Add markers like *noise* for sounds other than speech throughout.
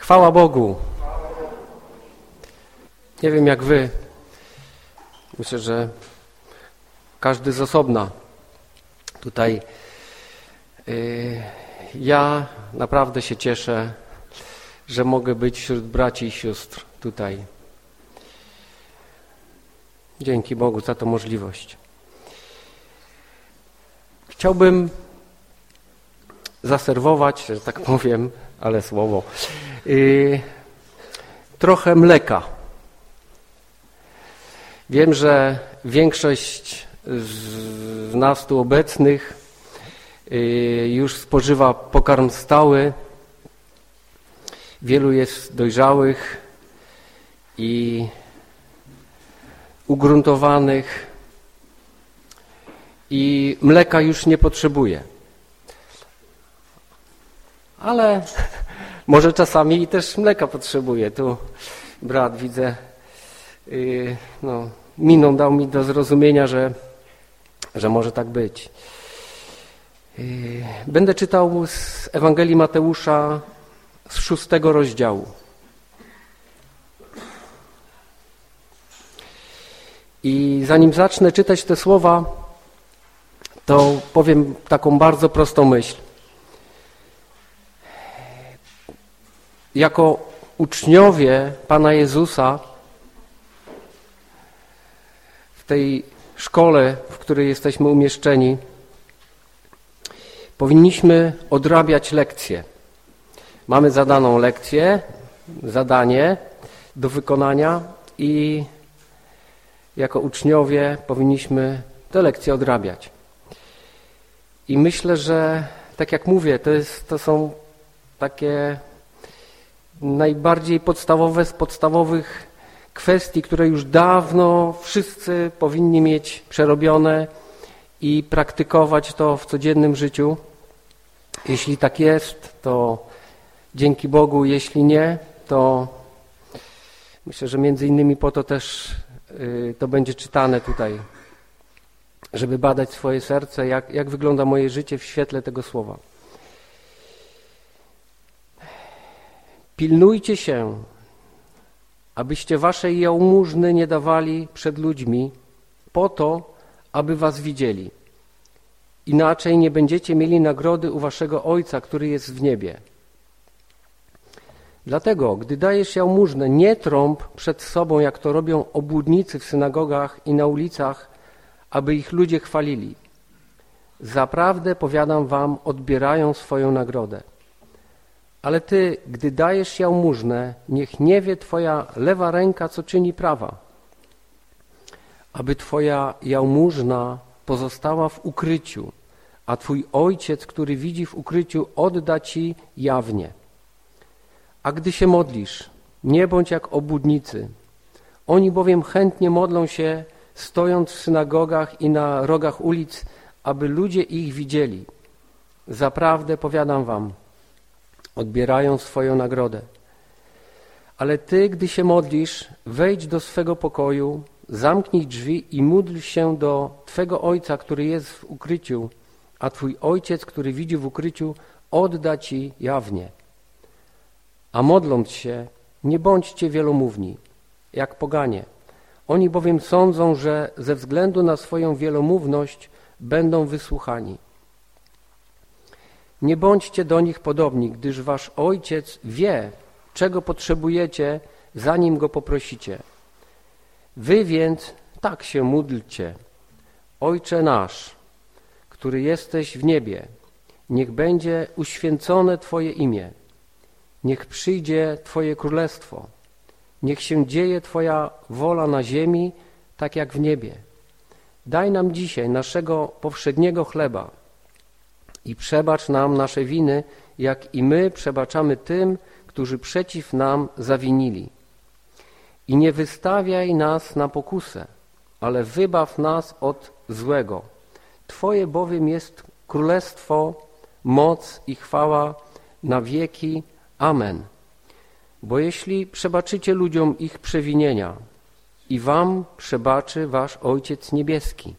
Chwała Bogu. Nie wiem jak wy. Myślę, że każdy z osobna. Tutaj yy, ja naprawdę się cieszę, że mogę być wśród braci i sióstr tutaj. Dzięki Bogu za tę możliwość. Chciałbym zaserwować, że tak powiem, ale słowo, trochę mleka. Wiem, że większość z nas tu obecnych yy, już spożywa pokarm stały. Wielu jest dojrzałych i ugruntowanych i mleka już nie potrzebuje. Ale może czasami też mleka potrzebuje. Tu brat widzę, yy, no, miną dał mi do zrozumienia, że, że może tak być. Yy, będę czytał z Ewangelii Mateusza z szóstego rozdziału. I zanim zacznę czytać te słowa, to powiem taką bardzo prostą myśl. Jako uczniowie Pana Jezusa w tej szkole, w której jesteśmy umieszczeni, powinniśmy odrabiać lekcje. Mamy zadaną lekcję, zadanie do wykonania i jako uczniowie powinniśmy te lekcje odrabiać. I myślę, że tak jak mówię, to, jest, to są takie najbardziej podstawowe z podstawowych kwestii, które już dawno wszyscy powinni mieć przerobione i praktykować to w codziennym życiu. Jeśli tak jest, to dzięki Bogu, jeśli nie, to myślę, że między innymi po to też y, to będzie czytane tutaj żeby badać swoje serce, jak, jak wygląda moje życie w świetle tego słowa. Pilnujcie się, abyście waszej jałmużny nie dawali przed ludźmi po to, aby was widzieli. Inaczej nie będziecie mieli nagrody u waszego Ojca, który jest w niebie. Dlatego, gdy dajesz jałmużnę, nie trąb przed sobą, jak to robią obłudnicy w synagogach i na ulicach, aby ich ludzie chwalili. Zaprawdę, powiadam wam, odbierają swoją nagrodę. Ale ty, gdy dajesz jałmużnę, niech nie wie twoja lewa ręka, co czyni prawa, aby twoja jałmużna pozostała w ukryciu, a twój ojciec, który widzi w ukryciu, odda ci jawnie. A gdy się modlisz, nie bądź jak obudnicy. Oni bowiem chętnie modlą się stojąc w synagogach i na rogach ulic, aby ludzie ich widzieli. Zaprawdę powiadam wam, odbierają swoją nagrodę. Ale ty, gdy się modlisz, wejdź do swego pokoju, zamknij drzwi i módl się do Twego Ojca, który jest w ukryciu, a Twój Ojciec, który widzi w ukryciu, odda Ci jawnie. A modląc się, nie bądźcie wielomówni, jak poganie oni bowiem sądzą, że ze względu na swoją wielomówność będą wysłuchani. Nie bądźcie do nich podobni, gdyż wasz Ojciec wie, czego potrzebujecie, zanim Go poprosicie. Wy więc tak się módlcie. Ojcze nasz, który jesteś w niebie, niech będzie uświęcone Twoje imię. Niech przyjdzie Twoje królestwo Niech się dzieje Twoja wola na ziemi, tak jak w niebie. Daj nam dzisiaj naszego powszedniego chleba i przebacz nam nasze winy, jak i my przebaczamy tym, którzy przeciw nam zawinili. I nie wystawiaj nas na pokusę, ale wybaw nas od złego. Twoje bowiem jest królestwo, moc i chwała na wieki. Amen. Bo jeśli przebaczycie ludziom ich przewinienia, i wam przebaczy wasz Ojciec Niebieski.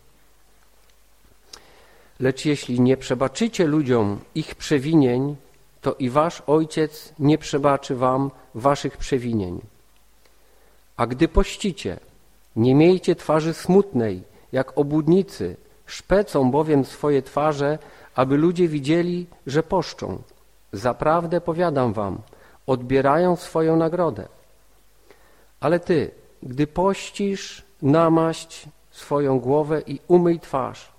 Lecz jeśli nie przebaczycie ludziom ich przewinień, to i wasz Ojciec nie przebaczy wam waszych przewinień. A gdy pościcie, nie miejcie twarzy smutnej, jak obłudnicy, szpecą bowiem swoje twarze, aby ludzie widzieli, że poszczą. Zaprawdę powiadam wam, odbierają swoją nagrodę. Ale ty, gdy pościsz, namaść swoją głowę i umyj twarz,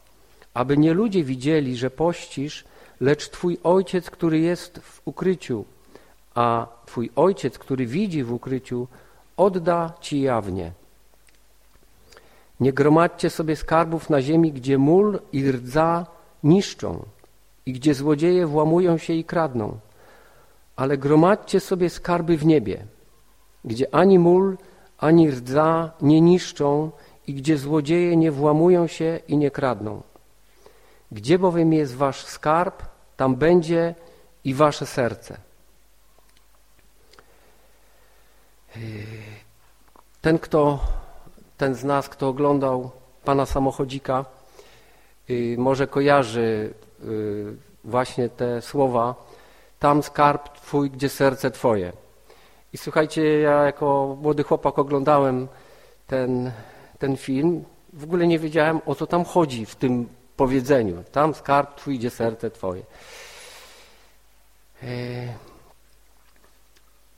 aby nie ludzie widzieli, że pościsz, lecz Twój Ojciec, który jest w ukryciu, a Twój Ojciec, który widzi w ukryciu, odda Ci jawnie. Nie gromadźcie sobie skarbów na ziemi, gdzie mól i rdza niszczą i gdzie złodzieje włamują się i kradną, ale gromadźcie sobie skarby w niebie, gdzie ani mól, ani rdza nie niszczą i gdzie złodzieje nie włamują się i nie kradną. Gdzie bowiem jest wasz skarb, tam będzie i wasze serce. Ten, kto, ten z nas, kto oglądał pana samochodzika, y, może kojarzy y, właśnie te słowa tam skarb twój, gdzie serce twoje. I słuchajcie, ja jako młody chłopak oglądałem ten, ten film. W ogóle nie wiedziałem, o co tam chodzi w tym powiedzeniu. Tam skarb twój, gdzie serce twoje. E,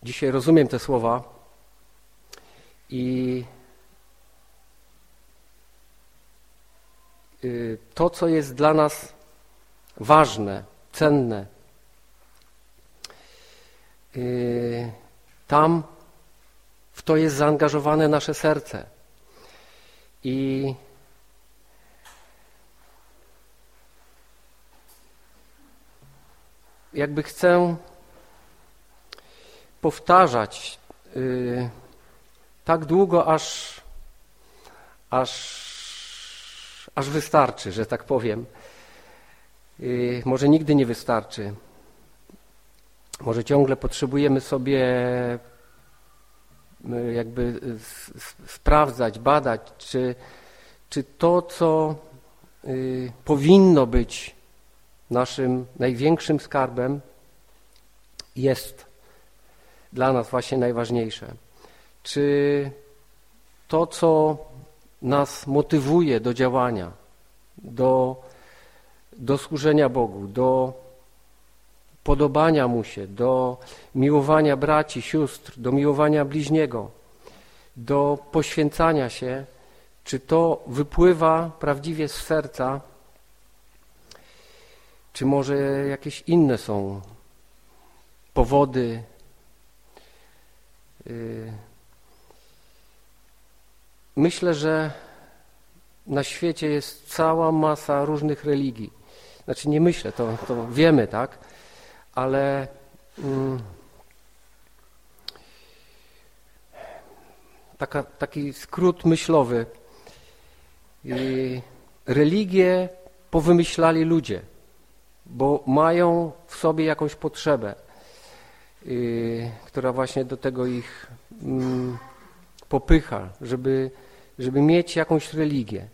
dzisiaj rozumiem te słowa i y, to, co jest dla nas ważne, cenne, y, tam w to jest zaangażowane nasze serce. I jakby chcę powtarzać yy, tak długo, aż, aż, aż wystarczy, że tak powiem. Yy, może nigdy nie wystarczy. Może ciągle potrzebujemy sobie yy, jakby sprawdzać, badać, czy, czy to, co yy, powinno być naszym największym skarbem jest dla nas właśnie najważniejsze. Czy to, co nas motywuje do działania, do, do służenia Bogu, do podobania Mu się, do miłowania braci, sióstr, do miłowania bliźniego, do poświęcania się, czy to wypływa prawdziwie z serca, czy może jakieś inne są powody? Y, myślę, że na świecie jest cała masa różnych religii. Znaczy nie myślę, to, to wiemy, tak? Ale mm, taka, taki skrót myślowy. Y, religie powymyślali ludzie bo mają w sobie jakąś potrzebę, yy, która właśnie do tego ich yy, popycha, żeby, żeby mieć jakąś religię.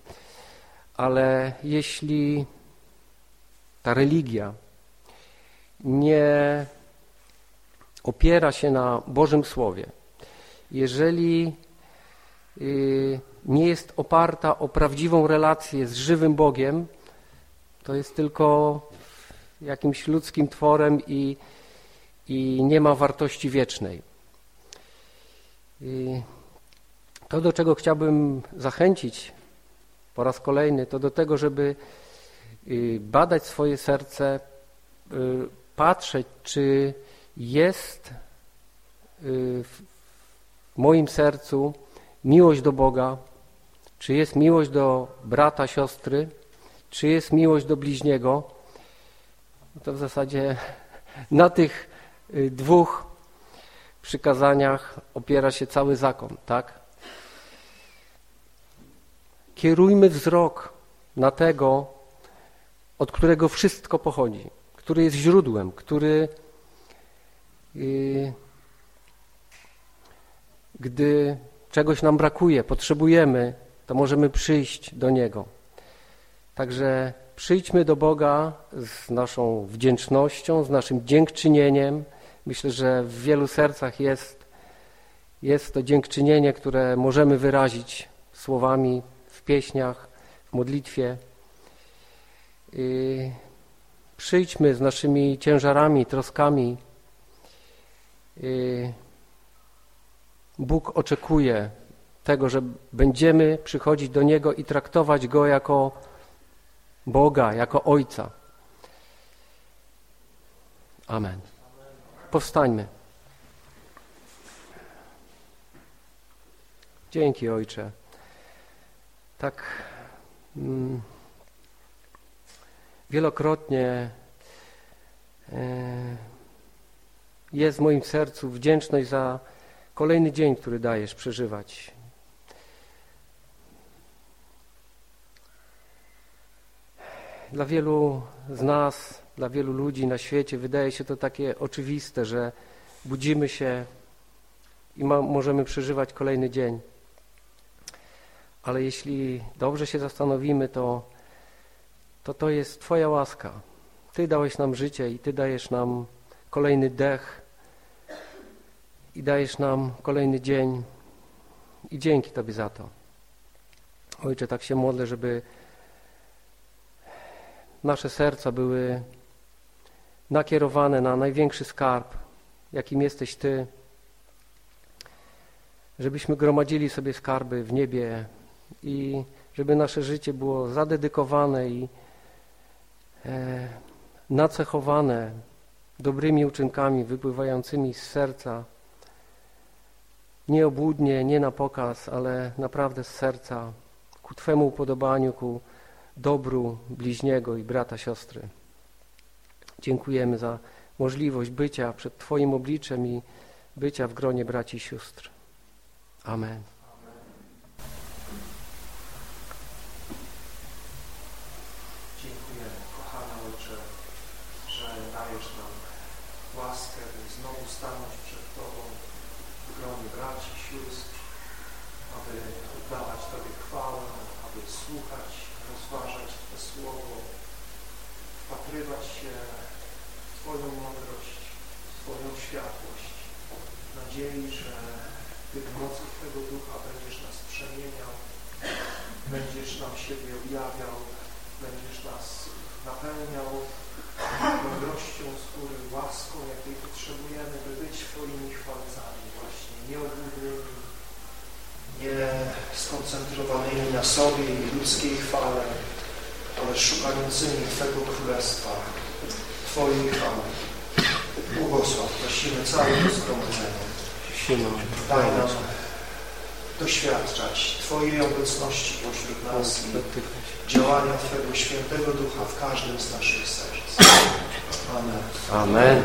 Ale jeśli ta religia nie opiera się na Bożym Słowie, jeżeli yy, nie jest oparta o prawdziwą relację z żywym Bogiem, to jest tylko jakimś ludzkim tworem i, i nie ma wartości wiecznej. I to, do czego chciałbym zachęcić po raz kolejny, to do tego, żeby y, badać swoje serce, y, patrzeć, czy jest y, w moim sercu miłość do Boga, czy jest miłość do brata, siostry, czy jest miłość do bliźniego, to w zasadzie na tych y, dwóch przykazaniach opiera się cały zakon, tak? Kierujmy wzrok na tego, od którego wszystko pochodzi, który jest źródłem, który yy, gdy czegoś nam brakuje, potrzebujemy, to możemy przyjść do Niego. Także Przyjdźmy do Boga z naszą wdzięcznością, z naszym dziękczynieniem. Myślę, że w wielu sercach jest, jest to dziękczynienie, które możemy wyrazić słowami w pieśniach, w modlitwie. Przyjdźmy z naszymi ciężarami, troskami. Bóg oczekuje tego, że będziemy przychodzić do Niego i traktować Go jako Boga, jako Ojca. Amen. Powstańmy. Dzięki Ojcze. Tak mm, wielokrotnie e, jest w moim sercu wdzięczność za kolejny dzień, który dajesz przeżywać. Dla wielu z nas, dla wielu ludzi na świecie wydaje się to takie oczywiste, że budzimy się i ma, możemy przeżywać kolejny dzień. Ale jeśli dobrze się zastanowimy, to, to to jest Twoja łaska. Ty dałeś nam życie i Ty dajesz nam kolejny dech i dajesz nam kolejny dzień i dzięki Tobie za to. Ojcze, tak się modlę, żeby nasze serca były nakierowane na największy skarb, jakim jesteś Ty, żebyśmy gromadzili sobie skarby w niebie i żeby nasze życie było zadedykowane i e, nacechowane dobrymi uczynkami wypływającymi z serca, nie obłudnie, nie na pokaz, ale naprawdę z serca, ku Twemu upodobaniu, ku dobru bliźniego i brata, siostry. Dziękujemy za możliwość bycia przed Twoim obliczem i bycia w gronie braci i sióstr. Amen. Słuchać, rozważać Twe Słowo, wpatrywać się w Twoją mądrość, w Twoją światłość, w nadziei, że Ty w mocy Twego Ducha będziesz nas przemieniał, będziesz nam siebie objawiał, będziesz nas napełniał mądrością skóry, łaską, jakiej potrzebujemy, by być Twoimi chwalcami właśnie, nieobłudnymi, nie skoncentrowanymi na sobie i ludzkiej chwale, ale szukającymi Twego Królestwa, Twojej chwały. Błogosław, prosimy całym zgromadzeniu. Daj nam doświadczać Twojej obecności pośród nas i działania Twego Świętego Ducha w każdym z naszych serc. Amen. Amen.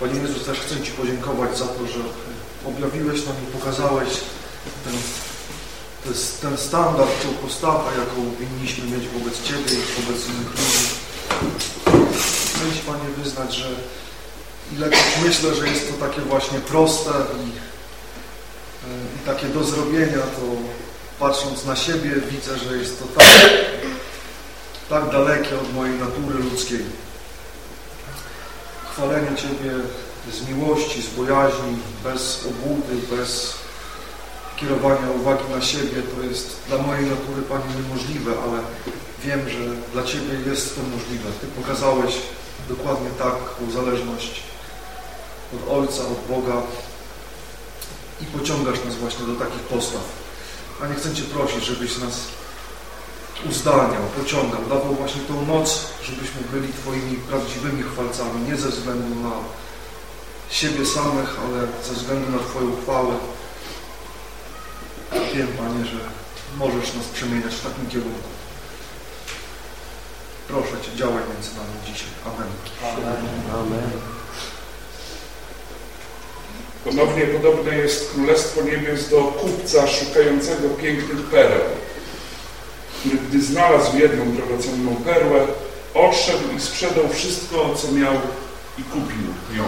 Panie Jezu, też chcę Ci podziękować za to, że objawiłeś nam i pokazałeś ten, ten, standard, tą postawę, jaką powinniśmy mieć wobec Ciebie i wobec innych ludzi. Chcę Ci, Panie, wyznać, że ilekroć myślę, że jest to takie właśnie proste i, i takie do zrobienia, to patrząc na siebie widzę, że jest to tak, tak dalekie od mojej natury ludzkiej chwalenie Ciebie z miłości, z bojaźni, bez obłudy, bez kierowania uwagi na siebie, to jest dla mojej natury, Panie, niemożliwe, ale wiem, że dla Ciebie jest to możliwe. Ty pokazałeś dokładnie taką zależność od Ojca, od Boga i pociągasz nas właśnie do takich postaw. A nie chcę Cię prosić, żebyś nas uzdalniał, pociągał, dawał właśnie tą moc, żebyśmy byli Twoimi prawdziwymi chwalcami, nie ze względu na siebie samych, ale ze względu na Twoją chwałę. Wiem, Panie, że możesz nas przemieniać w takim kierunku. Proszę Cię, działaj między nami dzisiaj. Amen. Amen. Amen. Ponownie podobne jest Królestwo Niebios do kupca szukającego pięknych pereł, który gdy znalazł jedną drogocenną perłę, odszedł i sprzedał wszystko, co miał i kupił ją.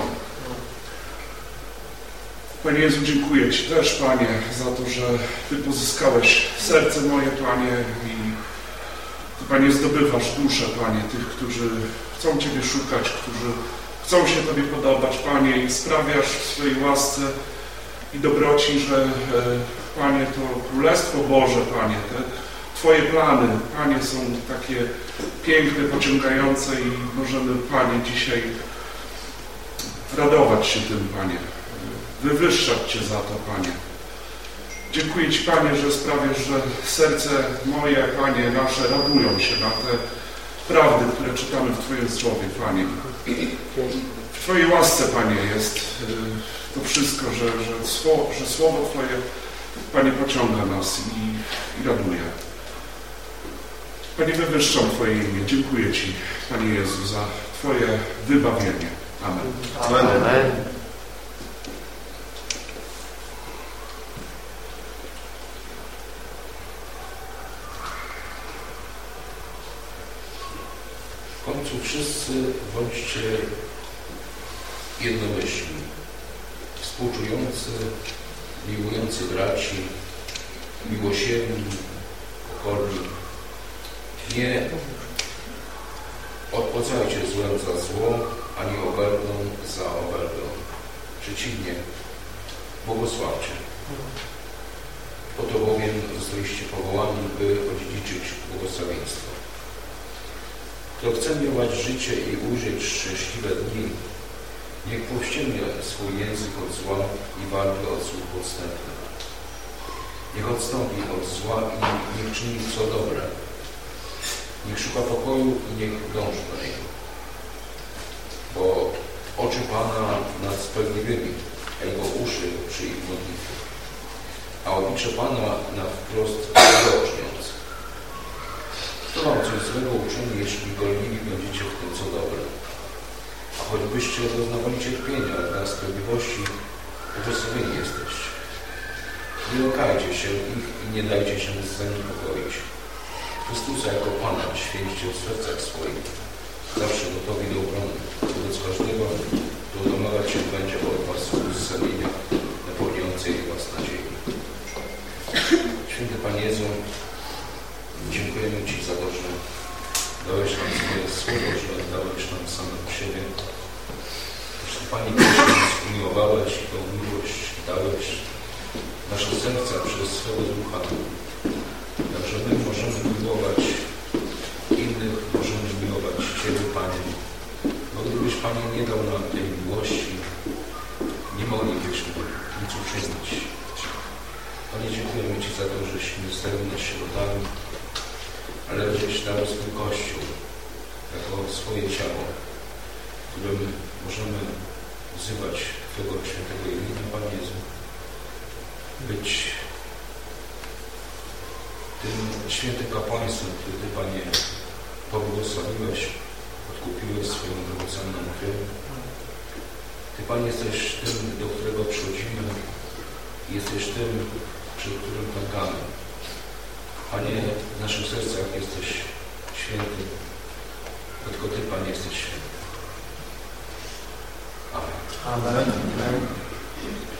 Panie Jezu, dziękuję Ci też, Panie, za to, że Ty pozyskałeś serce moje, Panie, i Ty, Panie, zdobywasz duszę, Panie, tych, którzy chcą Ciebie szukać, którzy chcą się Tobie podobać, Panie, i sprawiasz w swojej łasce i dobroci, że, e, Panie, to Królestwo Boże, Panie, te Twoje plany, Panie, są takie piękne, pociągające i możemy, Panie, dzisiaj radować się tym, Panie, wywyższać Cię za to, Panie. Dziękuję Ci, Panie, że sprawiasz, że serce moje, Panie, nasze radują się na te prawdy, które czytamy w Twoim słowie, Panie. W Twojej łasce, Panie, jest y, to wszystko, że, że, słowo, że Słowo Twoje, Panie, pociąga nas i, i raduje. Panie, wywyższam Twoje imię. Dziękuję Ci, Panie Jezu, za Twoje wybawienie. Amen. Amen. Amen. W końcu wszyscy bądźcie jednomyślni, współczujący, miłujący braci, miłosierni, pokorni. Nie odpłacajcie złem za zło, ani oberdą za oberdą. Przeciwnie, błogosławcie. Po to bowiem zostaliście powołani, by odziedziczyć błogosławieństwo. Kto chce miłować życie i ujrzeć szczęśliwe dni, niech powściągnie swój język od zła i walki od słów podstępnych. Niech odstąpi od zła i niech czyni co dobre. Niech szuka pokoju i niech dąży do niego. Bo oczy Pana nad sprawiedliwymi, a Jego uszy przy ich modlitwie. A oblicze Pana na wprost wyroczniąc. Kto wam coś złego uczyni, jeśli gorliwi będziecie w tym, co dobre? A choćbyście doznawali cierpienia dla sprawiedliwości, błogosławieni jesteście. Nie lękajcie się ich i nie dajcie się zaniepokoić. Chrystusa jako Pana święćcie w sercach swoich, zawsze gotowi do obrony wobec każdego, kto domagać się będzie od Was uzasadnienia napełniającej Was nadziei. Święty Panie Jezu, dziękujemy Ci za to, że dałeś nam swoje słowo, że dałeś nam samego siebie. Że Panie, Ty nas umiłowałeś i tą miłość dałeś nasze serca przez swego Ducha. Także my możemy miłować innych, możemy miłować Ciebie, Panie. Bo gdybyś, Panie, nie dał nam tej miłości, nie moglibyśmy nic uczynić. Panie, dziękujemy Ci za to, żeś nie stawił nas sierotami, ale żeś dał swój Kościół jako swoje ciało, którym możemy wzywać Twojego świętego imienia, Panie Jezu, być tym świętym kapłaństwem, który Ty, Panie, pobłogosławiłeś, odkupiłeś swoją drogocenną ofiarę. Ty, Panie, jesteś tym, do którego przychodzimy i jesteś tym, przed którym pękamy. Panie, w naszych sercach jesteś święty, tylko Ty, Panie, jesteś święty. Amen. Amen. Wszystko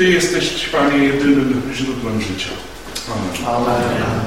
Ty jesteś, Panie, jedynym źródłem życia. Amen. Amen.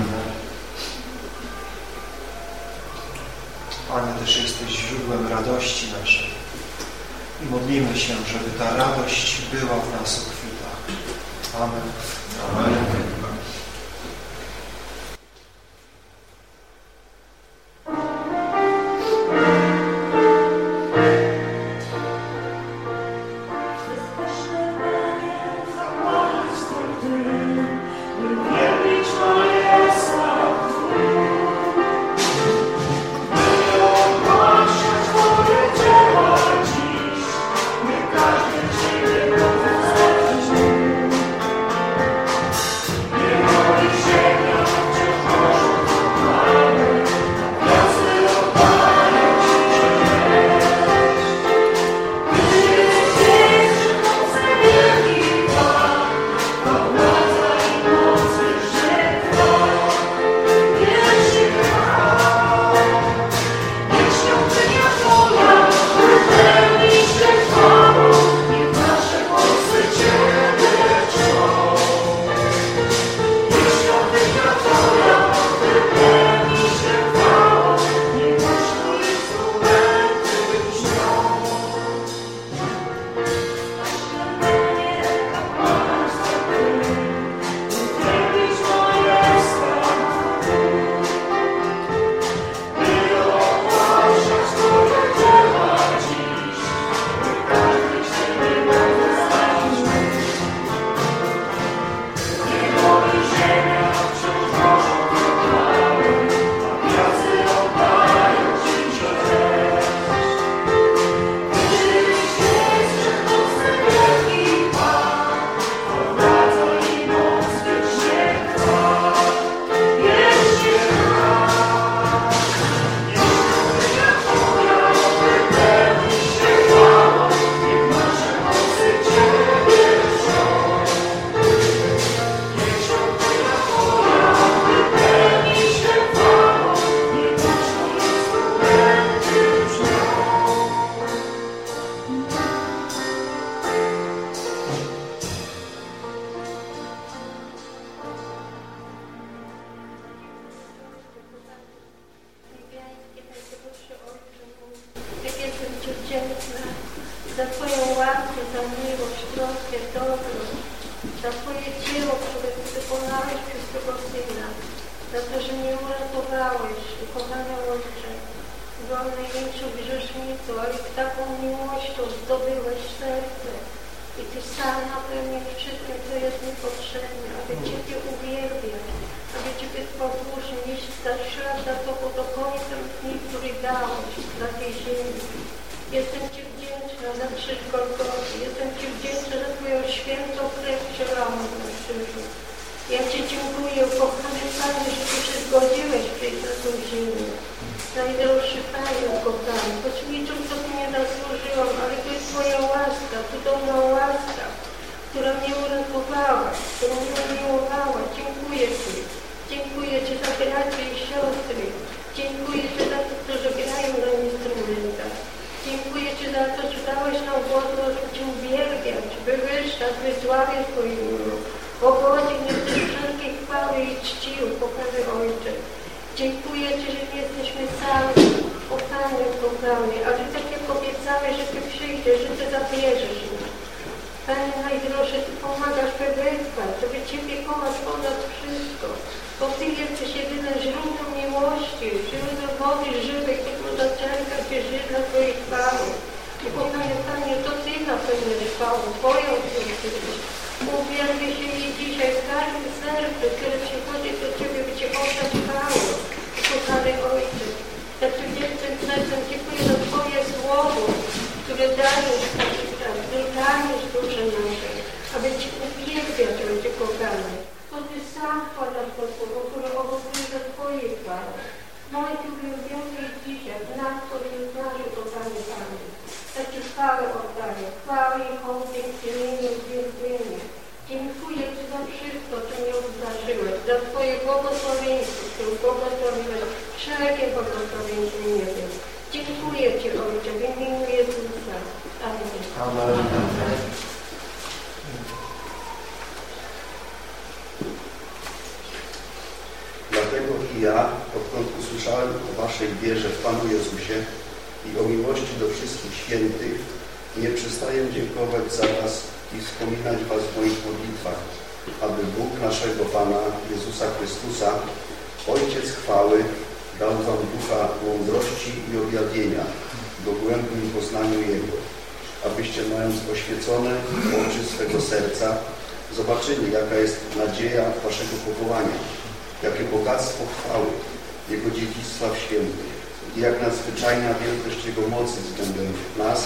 I jak nadzwyczajna wielkość Jego mocy względem nas,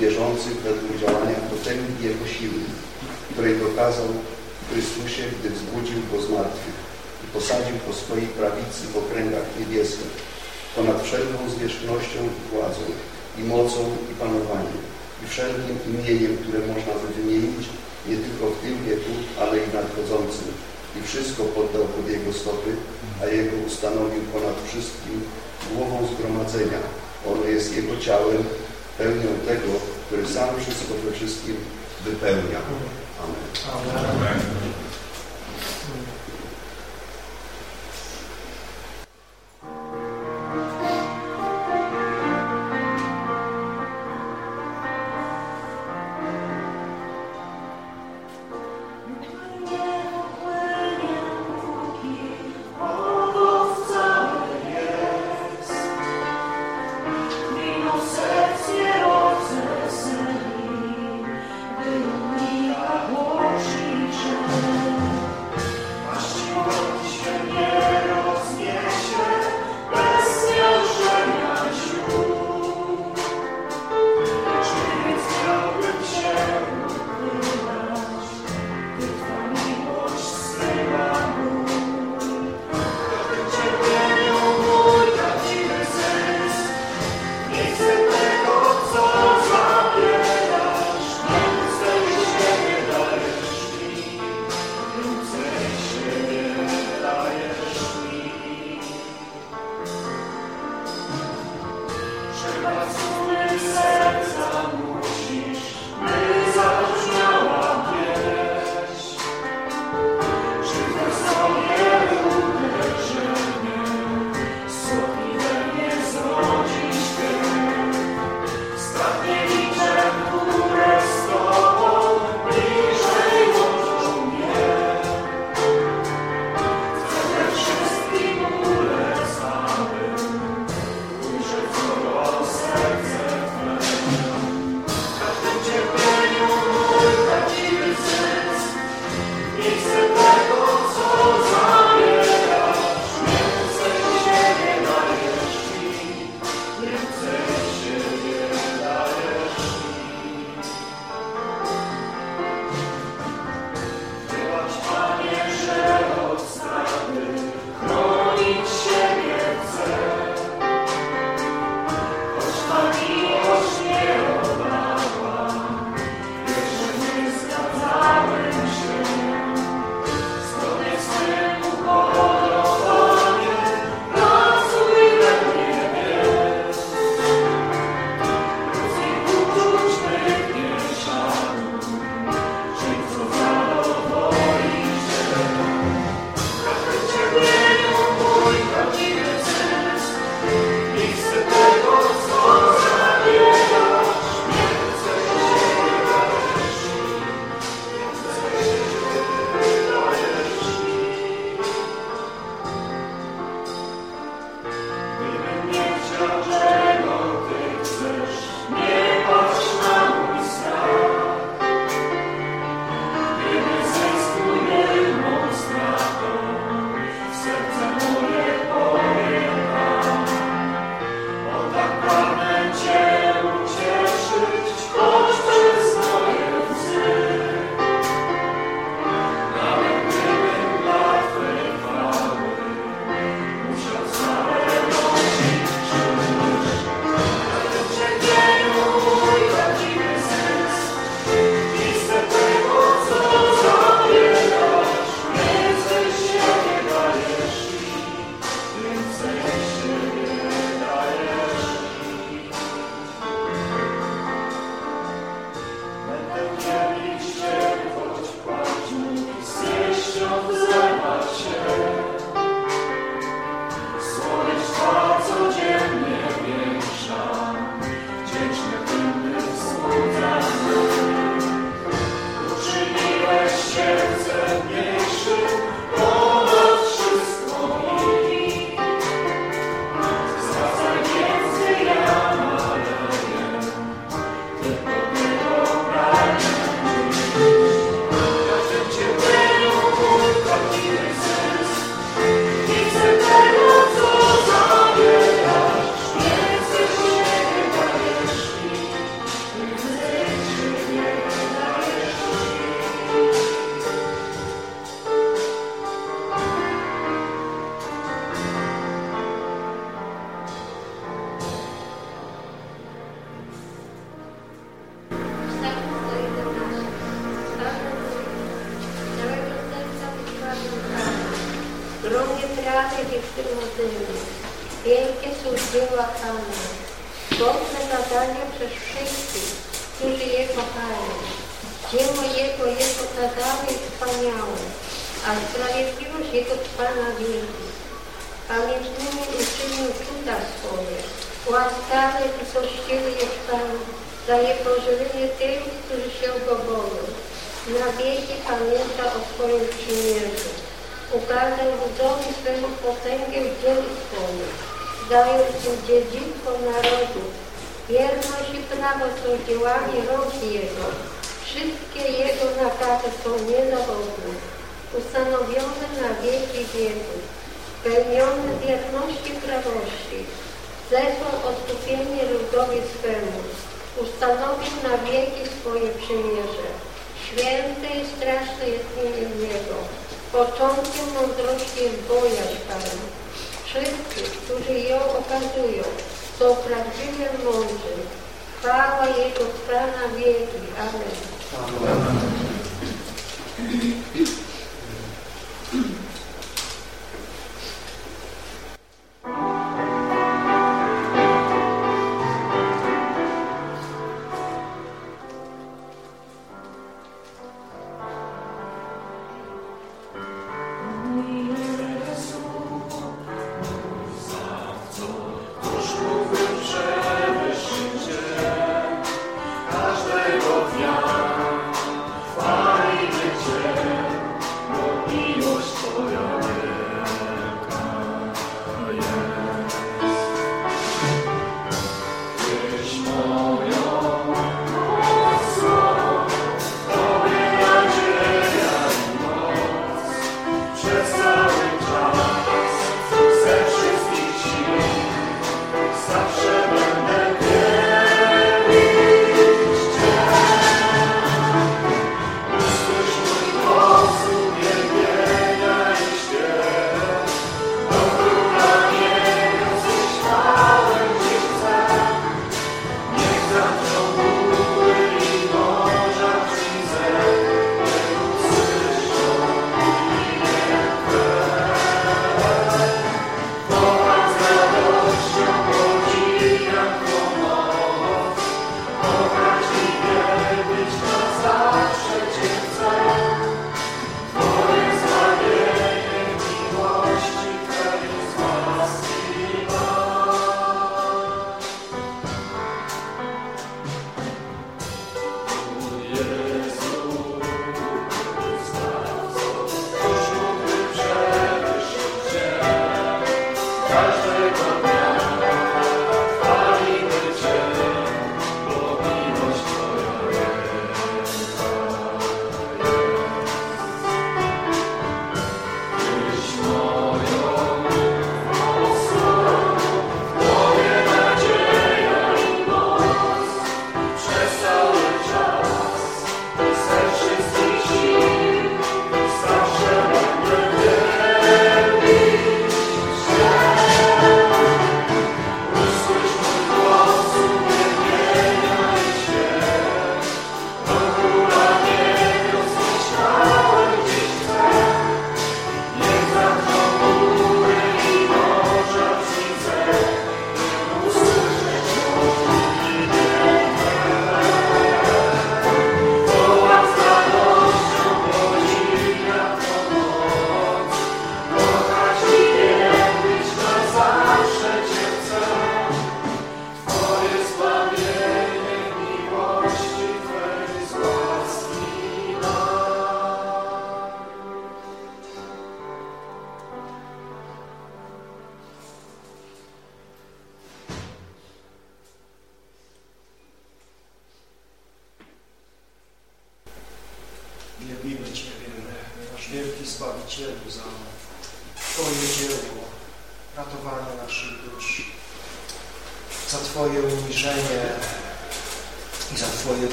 wierzących według działania potęgi Jego siły, której dokazał w Chrystusie, gdy wzbudził Go z martwych i posadził po swojej prawicy w okręgach niebieskich, ponad wszelką zwierzchnością i władzą, i mocą, i panowaniem, i wszelkim imieniem, które można by wymienić nie tylko w tym wieku, ale i nadchodzącym. I wszystko poddał pod Jego stopy, a Jego ustanowił ponad wszystkim głową zgromadzenia. Ono jest Jego ciałem, pełnią tego, który sam wszystko we wszystkim wypełnia. Amen. Amen.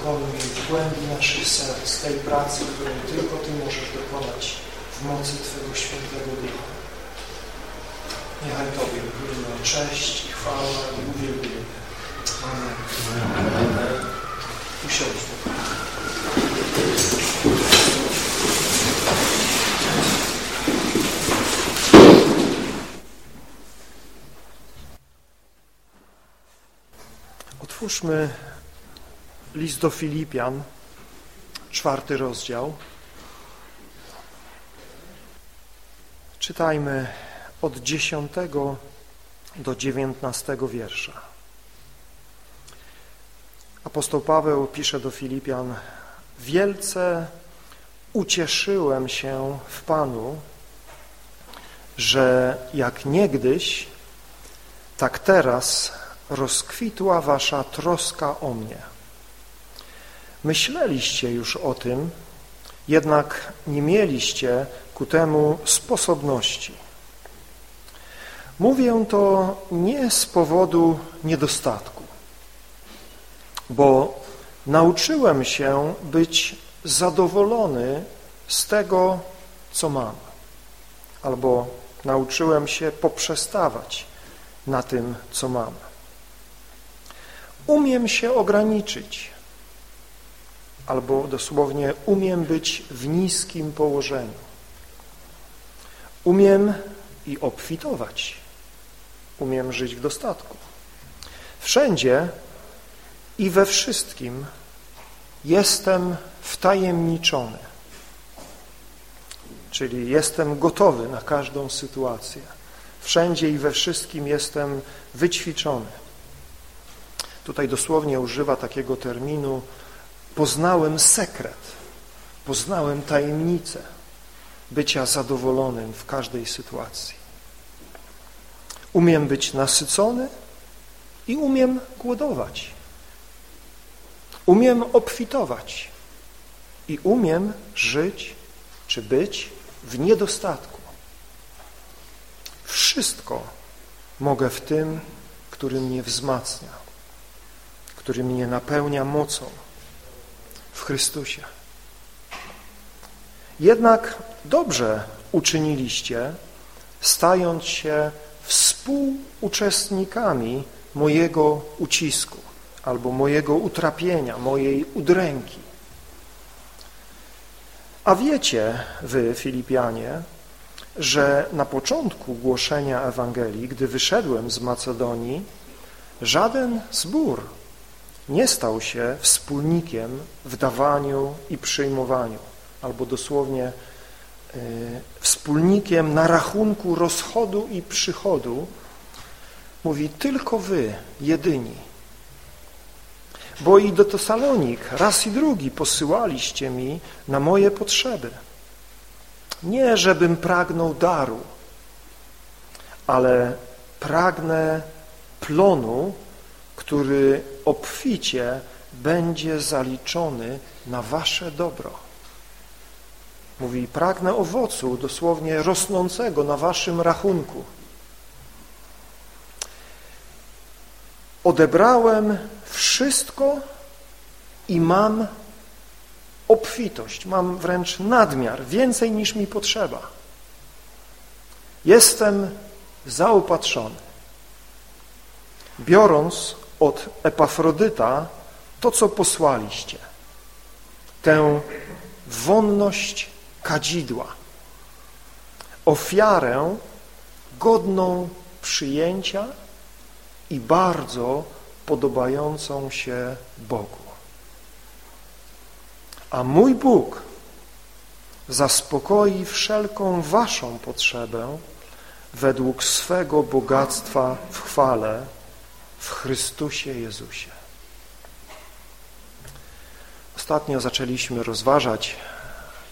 W głębi naszych serc tej pracy, której tylko Ty możesz dokonać w mocy Twego świętego Ducha. Niechaj Tobie płynie cześć, chwała i uwielbienie. Amen. Usiądźmy. Otwórzmy list do Filipian, czwarty rozdział. Czytajmy od dziesiątego do dziewiętnastego wiersza. Apostoł Paweł pisze do Filipian Wielce ucieszyłem się w Panu, że jak niegdyś, tak teraz rozkwitła wasza troska o mnie. Myśleliście już o tym, jednak nie mieliście ku temu sposobności. Mówię to nie z powodu niedostatku, bo nauczyłem się być zadowolony z tego, co mam, albo nauczyłem się poprzestawać na tym, co mam. Umiem się ograniczyć, albo dosłownie umiem być w niskim położeniu. Umiem i obfitować. Umiem żyć w dostatku. Wszędzie i we wszystkim jestem wtajemniczony, czyli jestem gotowy na każdą sytuację. Wszędzie i we wszystkim jestem wyćwiczony. Tutaj dosłownie używa takiego terminu poznałem sekret, poznałem tajemnicę bycia zadowolonym w każdej sytuacji. Umiem być nasycony i umiem głodować. Umiem obfitować i umiem żyć czy być w niedostatku. Wszystko mogę w tym, który mnie wzmacnia, który mnie napełnia mocą w Chrystusie. Jednak dobrze uczyniliście, stając się współuczestnikami mojego ucisku albo mojego utrapienia, mojej udręki. A wiecie wy, Filipianie, że na początku głoszenia Ewangelii, gdy wyszedłem z Macedonii, żaden zbór nie stał się wspólnikiem w dawaniu i przyjmowaniu, albo dosłownie y, wspólnikiem na rachunku rozchodu i przychodu, mówi tylko wy, jedyni. Bo i do Tesalonik raz i drugi posyłaliście mi na moje potrzeby. Nie, żebym pragnął daru, ale pragnę plonu, który obficie będzie zaliczony na wasze dobro. Mówi, pragnę owocu, dosłownie rosnącego na waszym rachunku. Odebrałem wszystko i mam obfitość, mam wręcz nadmiar, więcej niż mi potrzeba. Jestem zaopatrzony. Biorąc od Epafrodyta to, co posłaliście, tę wonność kadzidła, ofiarę godną przyjęcia i bardzo podobającą się Bogu. A mój Bóg zaspokoi wszelką waszą potrzebę według swego bogactwa w chwale w Chrystusie Jezusie. Ostatnio zaczęliśmy rozważać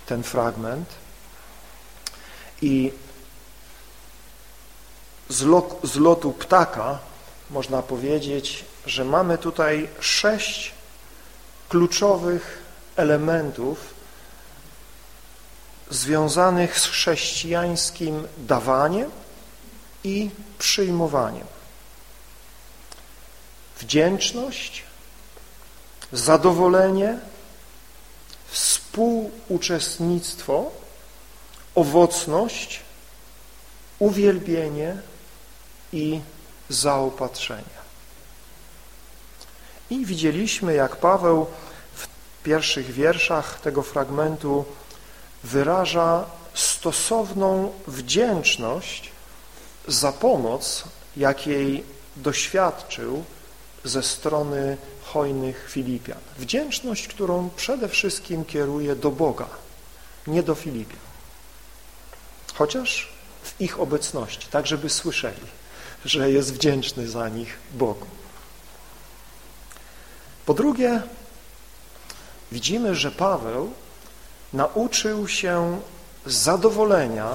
ten fragment i z, lot, z lotu ptaka można powiedzieć, że mamy tutaj sześć kluczowych elementów związanych z chrześcijańskim dawaniem i przyjmowaniem. Wdzięczność, zadowolenie, współuczestnictwo, owocność, uwielbienie i zaopatrzenie. I widzieliśmy, jak Paweł w pierwszych wierszach tego fragmentu wyraża stosowną wdzięczność za pomoc, jakiej doświadczył ze strony hojnych Filipian. Wdzięczność, którą przede wszystkim kieruje do Boga, nie do Filipian. Chociaż w ich obecności, tak żeby słyszeli, że jest wdzięczny za nich Bogu. Po drugie, widzimy, że Paweł nauczył się zadowolenia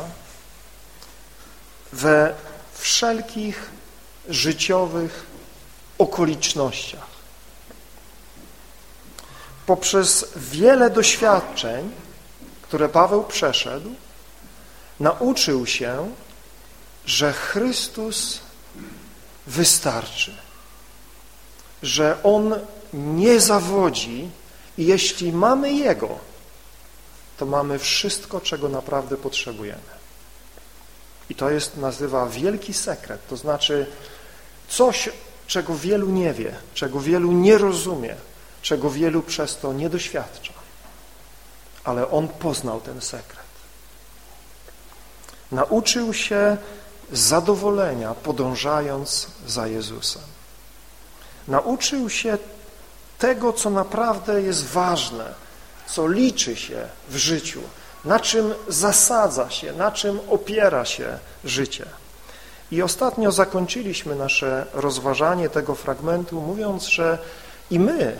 we wszelkich życiowych okolicznościach. Poprzez wiele doświadczeń, które Paweł przeszedł, nauczył się, że Chrystus wystarczy, że On nie zawodzi i jeśli mamy Jego, to mamy wszystko, czego naprawdę potrzebujemy. I to jest, nazywa wielki sekret, to znaczy coś, czego wielu nie wie, czego wielu nie rozumie, czego wielu przez to nie doświadcza. Ale on poznał ten sekret. Nauczył się zadowolenia, podążając za Jezusem. Nauczył się tego, co naprawdę jest ważne, co liczy się w życiu, na czym zasadza się, na czym opiera się życie. I ostatnio zakończyliśmy nasze rozważanie tego fragmentu, mówiąc, że i my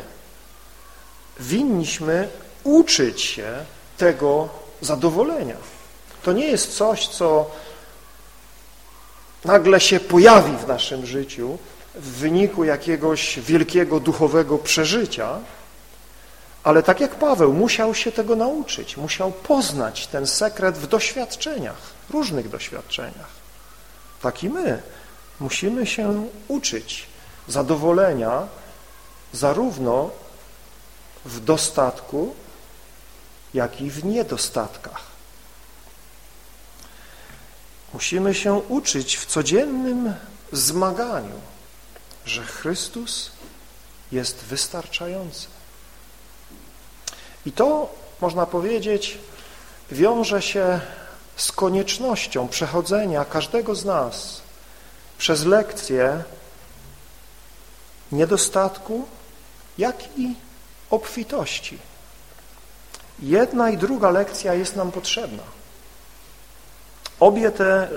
winniśmy uczyć się tego zadowolenia. To nie jest coś, co nagle się pojawi w naszym życiu w wyniku jakiegoś wielkiego duchowego przeżycia, ale tak jak Paweł musiał się tego nauczyć, musiał poznać ten sekret w doświadczeniach, różnych doświadczeniach. Tak i my musimy się uczyć zadowolenia zarówno w dostatku, jak i w niedostatkach. Musimy się uczyć w codziennym zmaganiu, że Chrystus jest wystarczający. I to, można powiedzieć, wiąże się z koniecznością przechodzenia każdego z nas przez lekcje niedostatku, jak i obfitości. Jedna i druga lekcja jest nam potrzebna. Obie te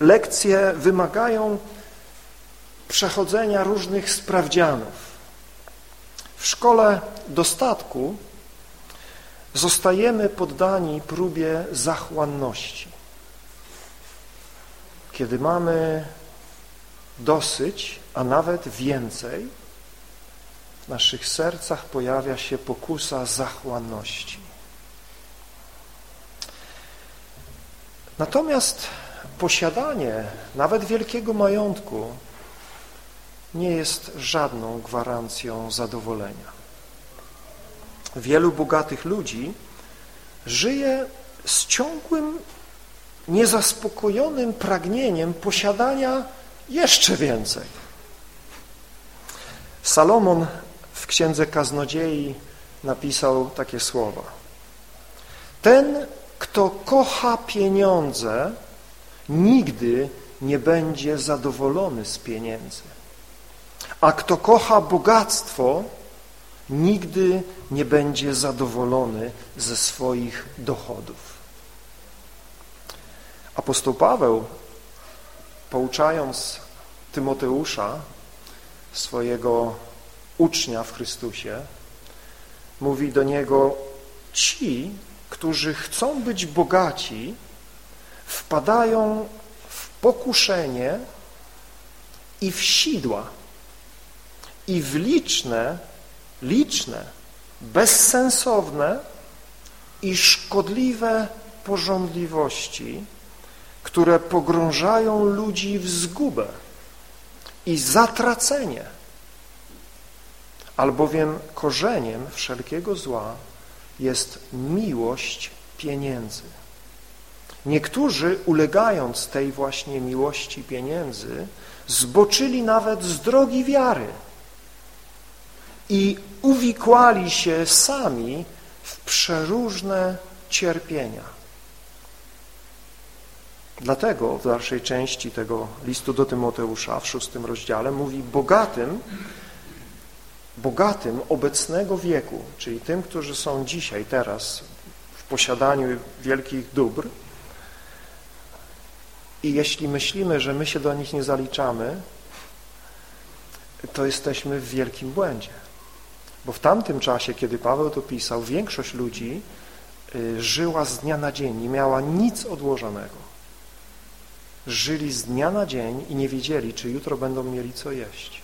lekcje wymagają przechodzenia różnych sprawdzianów. W szkole dostatku zostajemy poddani próbie zachłanności. Kiedy mamy dosyć, a nawet więcej, w naszych sercach pojawia się pokusa zachłanności. Natomiast posiadanie nawet wielkiego majątku nie jest żadną gwarancją zadowolenia. Wielu bogatych ludzi żyje z ciągłym, niezaspokojonym pragnieniem posiadania jeszcze więcej. Salomon w Księdze Kaznodziei napisał takie słowa. Ten, kto kocha pieniądze, nigdy nie będzie zadowolony z pieniędzy. A kto kocha bogactwo, nigdy nie będzie zadowolony ze swoich dochodów. Apostoł Paweł, pouczając Tymoteusza, swojego ucznia w Chrystusie, mówi do niego, ci, którzy chcą być bogaci, wpadają w pokuszenie i w sidła, i w liczne, liczne, bezsensowne i szkodliwe porządliwości, które pogrążają ludzi w zgubę i zatracenie, albowiem korzeniem wszelkiego zła jest miłość pieniędzy. Niektórzy, ulegając tej właśnie miłości pieniędzy, zboczyli nawet z drogi wiary i uwikłali się sami w przeróżne cierpienia. Dlatego w dalszej części tego listu do Tymoteusza w szóstym rozdziale mówi bogatym, bogatym obecnego wieku, czyli tym, którzy są dzisiaj, teraz w posiadaniu wielkich dóbr i jeśli myślimy, że my się do nich nie zaliczamy, to jesteśmy w wielkim błędzie. Bo w tamtym czasie, kiedy Paweł to pisał, większość ludzi y, żyła z dnia na dzień, nie miała nic odłożonego. Żyli z dnia na dzień i nie wiedzieli, czy jutro będą mieli co jeść.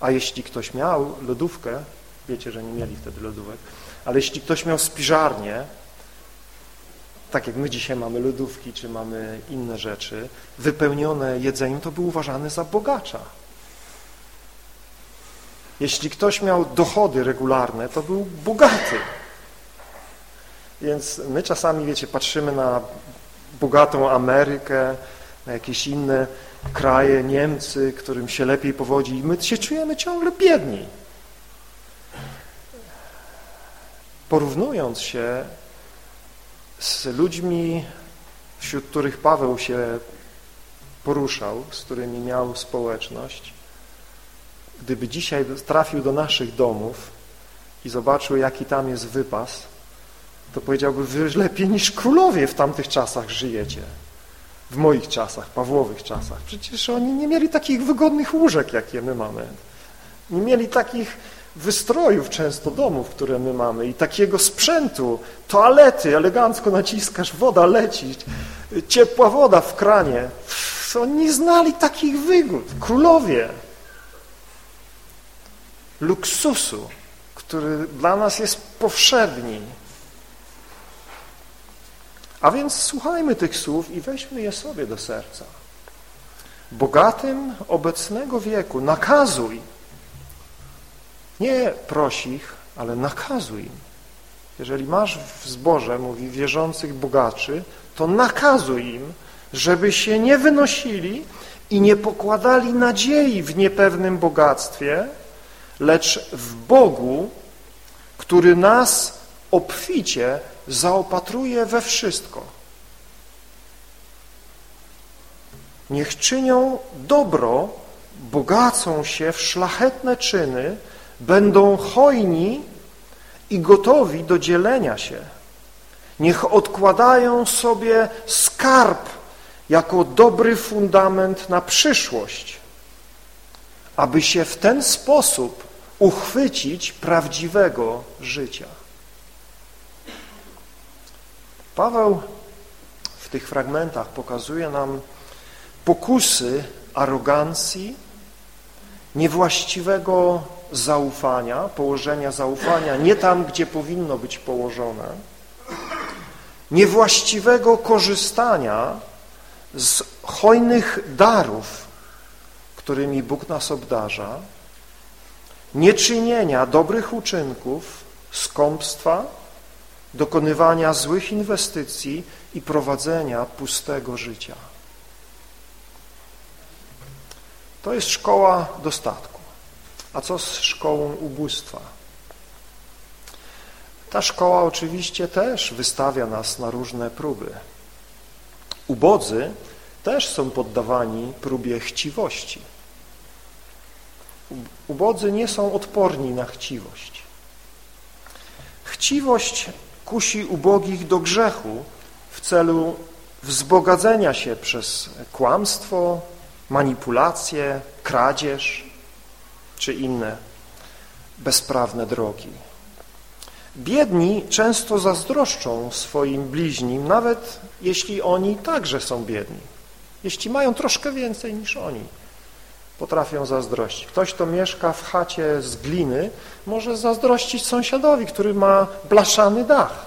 A jeśli ktoś miał lodówkę, wiecie, że nie mieli wtedy lodówek, ale jeśli ktoś miał spiżarnię, tak jak my dzisiaj mamy lodówki, czy mamy inne rzeczy, wypełnione jedzeniem, to był uważany za bogacza. Jeśli ktoś miał dochody regularne, to był bogaty. Więc my czasami, wiecie, patrzymy na bogatą Amerykę, na jakieś inne kraje, Niemcy, którym się lepiej powodzi i my się czujemy ciągle biedni. Porównując się z ludźmi, wśród których Paweł się poruszał, z którymi miał społeczność, gdyby dzisiaj trafił do naszych domów i zobaczył, jaki tam jest wypas, to powiedziałby, wy lepiej niż królowie w tamtych czasach żyjecie w moich czasach, Pawłowych czasach. Przecież oni nie mieli takich wygodnych łóżek, jakie my mamy. Nie mieli takich wystrojów często domów, które my mamy i takiego sprzętu, toalety, elegancko naciskasz, woda leci, ciepła woda w kranie. Oni nie znali takich wygód. Królowie luksusu, który dla nas jest powszedni, a więc słuchajmy tych słów i weźmy je sobie do serca. Bogatym obecnego wieku nakazuj, nie prosi ich, ale nakazuj im. Jeżeli masz w zborze, mówi, wierzących bogaczy, to nakazuj im, żeby się nie wynosili i nie pokładali nadziei w niepewnym bogactwie, lecz w Bogu, który nas obficie zaopatruje we wszystko. Niech czynią dobro, bogacą się w szlachetne czyny, będą hojni i gotowi do dzielenia się. Niech odkładają sobie skarb jako dobry fundament na przyszłość, aby się w ten sposób uchwycić prawdziwego życia. Paweł w tych fragmentach pokazuje nam pokusy arogancji, niewłaściwego zaufania, położenia zaufania nie tam, gdzie powinno być położone, niewłaściwego korzystania z hojnych darów, którymi Bóg nas obdarza, nieczynienia dobrych uczynków, skąpstwa, dokonywania złych inwestycji i prowadzenia pustego życia. To jest szkoła dostatku. A co z szkołą ubóstwa? Ta szkoła oczywiście też wystawia nas na różne próby. Ubodzy też są poddawani próbie chciwości. Ubodzy nie są odporni na chciwość. Chciwość kusi ubogich do grzechu w celu wzbogadzenia się przez kłamstwo, manipulacje, kradzież czy inne bezprawne drogi. Biedni często zazdroszczą swoim bliźnim, nawet jeśli oni także są biedni. Jeśli mają troszkę więcej niż oni, potrafią zazdrościć. Ktoś, kto mieszka w chacie z gliny, może zazdrościć sąsiadowi, który ma blaszany dach.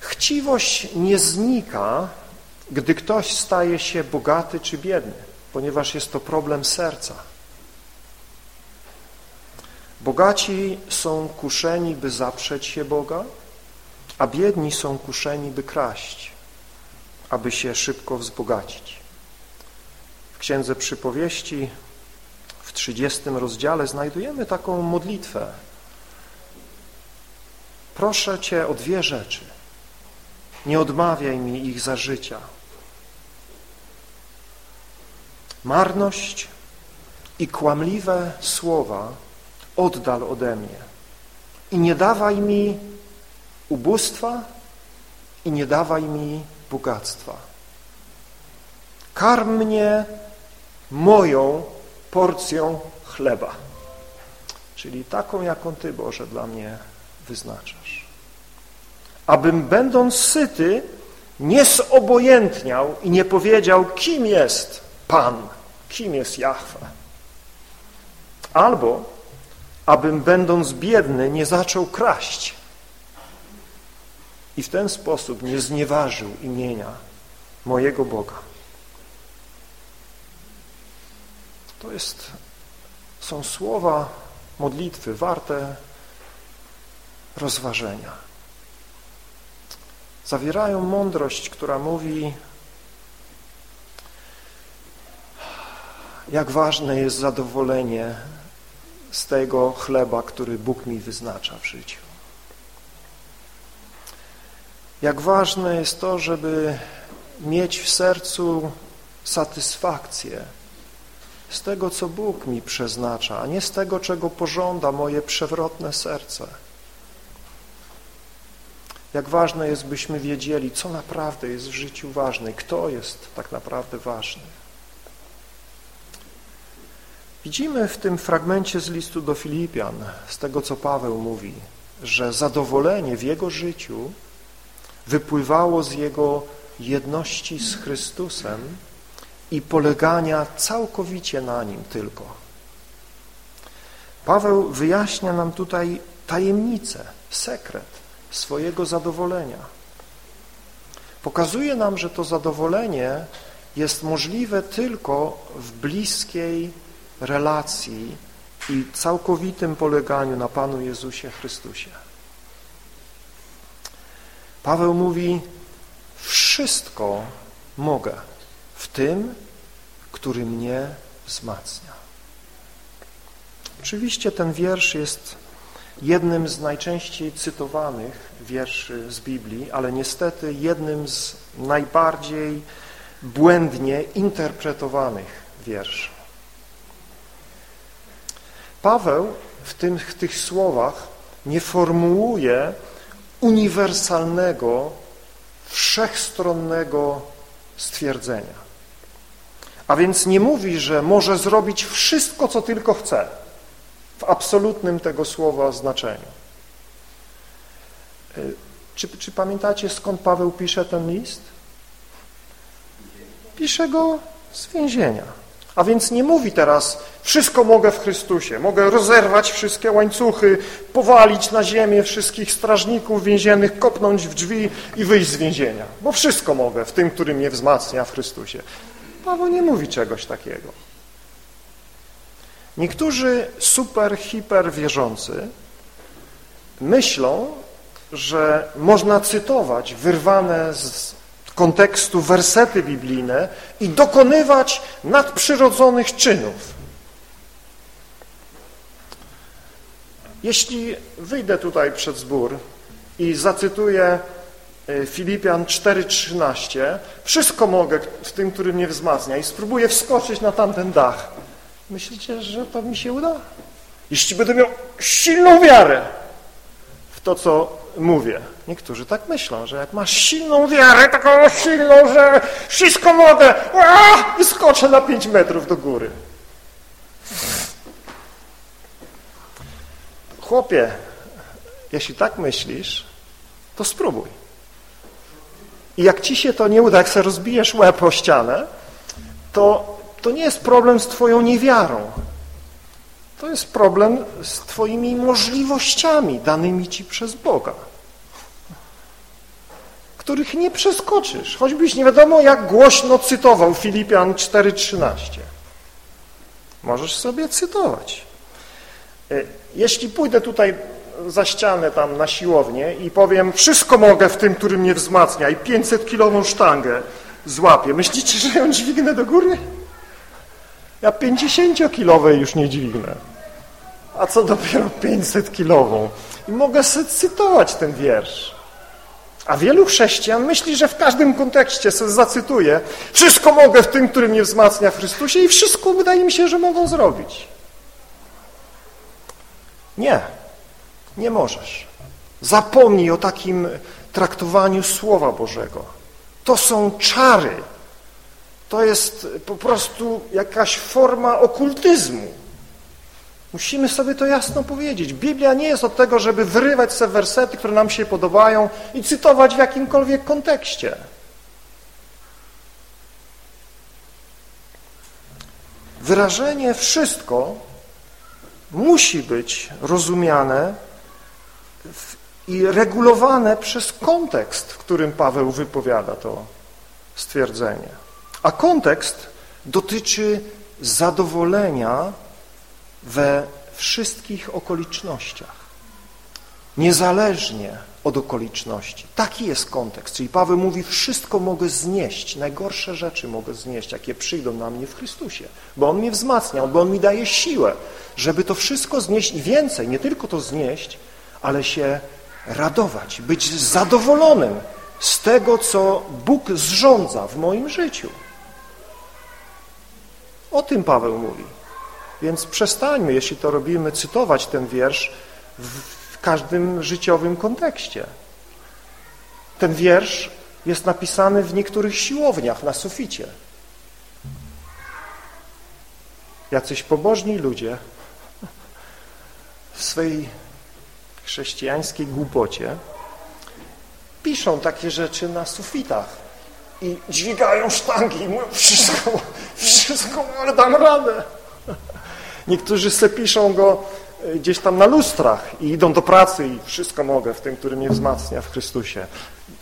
Chciwość nie znika, gdy ktoś staje się bogaty czy biedny, ponieważ jest to problem serca. Bogaci są kuszeni, by zaprzeć się Boga, a biedni są kuszeni, by kraść, aby się szybko wzbogacić. W Księdze Przypowieści w 30 rozdziale znajdujemy taką modlitwę. Proszę Cię o dwie rzeczy. Nie odmawiaj mi ich za życia. Marność i kłamliwe słowa oddal ode mnie. I nie dawaj mi ubóstwa i nie dawaj mi bogactwa. Karm mnie moją porcją chleba, czyli taką, jaką Ty, Boże, dla mnie wyznaczasz. Abym będąc syty, nie zobojętniał i nie powiedział, kim jest Pan, kim jest Jahwe. Albo abym będąc biedny nie zaczął kraść i w ten sposób nie znieważył imienia mojego Boga. To jest, są słowa modlitwy warte rozważenia. Zawierają mądrość, która mówi, jak ważne jest zadowolenie z tego chleba, który Bóg mi wyznacza w życiu. Jak ważne jest to, żeby mieć w sercu satysfakcję z tego, co Bóg mi przeznacza, a nie z tego, czego pożąda moje przewrotne serce. Jak ważne jest, byśmy wiedzieli, co naprawdę jest w życiu ważne, kto jest tak naprawdę ważny. Widzimy w tym fragmencie z listu do Filipian, z tego co Paweł mówi, że zadowolenie w jego życiu wypływało z jego jedności z Chrystusem i polegania całkowicie na Nim tylko. Paweł wyjaśnia nam tutaj tajemnicę, sekret swojego zadowolenia. Pokazuje nam, że to zadowolenie jest możliwe tylko w bliskiej relacji i całkowitym poleganiu na Panu Jezusie Chrystusie. Paweł mówi, wszystko mogę w tym, który mnie wzmacnia. Oczywiście ten wiersz jest jednym z najczęściej cytowanych wierszy z Biblii, ale niestety jednym z najbardziej błędnie interpretowanych wierszy. Paweł w tych, tych słowach nie formułuje uniwersalnego, wszechstronnego stwierdzenia. A więc nie mówi, że może zrobić wszystko, co tylko chce, w absolutnym tego słowa znaczeniu. Y, czy, czy pamiętacie, skąd Paweł pisze ten list? Pisze go z więzienia. A więc nie mówi teraz, wszystko mogę w Chrystusie, mogę rozerwać wszystkie łańcuchy, powalić na ziemię wszystkich strażników więziennych, kopnąć w drzwi i wyjść z więzienia, bo wszystko mogę w tym, który mnie wzmacnia w Chrystusie. Paweł nie mówi czegoś takiego. Niektórzy super, hiper wierzący myślą, że można cytować wyrwane z kontekstu wersety biblijne i dokonywać nadprzyrodzonych czynów. Jeśli wyjdę tutaj przed zbór i zacytuję Filipian 4,13 wszystko mogę w tym, który mnie wzmacnia i spróbuję wskoczyć na tamten dach. Myślicie, że to mi się uda? Jeśli będę miał silną wiarę w to, co mówię. Niektórzy tak myślą, że jak masz silną wiarę, taką silną, że wszystko mogę i skoczę na 5 metrów do góry. chłopie, jeśli tak myślisz, to spróbuj. I jak ci się to nie uda, jak sobie rozbijesz łeb o ścianę, to, to nie jest problem z twoją niewiarą. To jest problem z twoimi możliwościami danymi ci przez Boga, których nie przeskoczysz, choćbyś nie wiadomo jak głośno cytował Filipian 4,13. Możesz sobie cytować. E, jeśli pójdę tutaj za ścianę tam na siłownię i powiem wszystko mogę w tym, który mnie wzmacnia i 500-kilową sztangę złapię, myślicie, że ją dźwignę do góry? Ja 50-kilowej już nie dźwignę. A co dopiero 500-kilową? I mogę sobie cytować ten wiersz. A wielu chrześcijan myśli, że w każdym kontekście sobie zacytuję wszystko mogę w tym, który mnie wzmacnia w Chrystusie i wszystko wydaje mi się, że mogą zrobić. Nie, nie możesz. Zapomnij o takim traktowaniu Słowa Bożego. To są czary. To jest po prostu jakaś forma okultyzmu. Musimy sobie to jasno powiedzieć. Biblia nie jest od tego, żeby wyrywać sobie wersety, które nam się podobają i cytować w jakimkolwiek kontekście. Wyrażenie wszystko musi być rozumiane i regulowane przez kontekst, w którym Paweł wypowiada to stwierdzenie. A kontekst dotyczy zadowolenia we wszystkich okolicznościach. Niezależnie od okoliczności. Taki jest kontekst. Czyli Paweł mówi, wszystko mogę znieść, najgorsze rzeczy mogę znieść, jakie przyjdą na mnie w Chrystusie, bo On mnie wzmacnia, bo On mi daje siłę, żeby to wszystko znieść i więcej, nie tylko to znieść, ale się radować, być zadowolonym z tego, co Bóg zrządza w moim życiu. O tym Paweł mówi. Więc przestańmy, jeśli to robimy, cytować ten wiersz w każdym życiowym kontekście. Ten wiersz jest napisany w niektórych siłowniach na suficie. Jacyś pobożni ludzie w swej chrześcijańskiej głupocie piszą takie rzeczy na sufitach i dźwigają sztangi i mówią wszystko, wszystko, ale dam radę. Niektórzy se piszą go e, gdzieś tam na lustrach i idą do pracy i wszystko mogę w tym, który mnie wzmacnia w Chrystusie.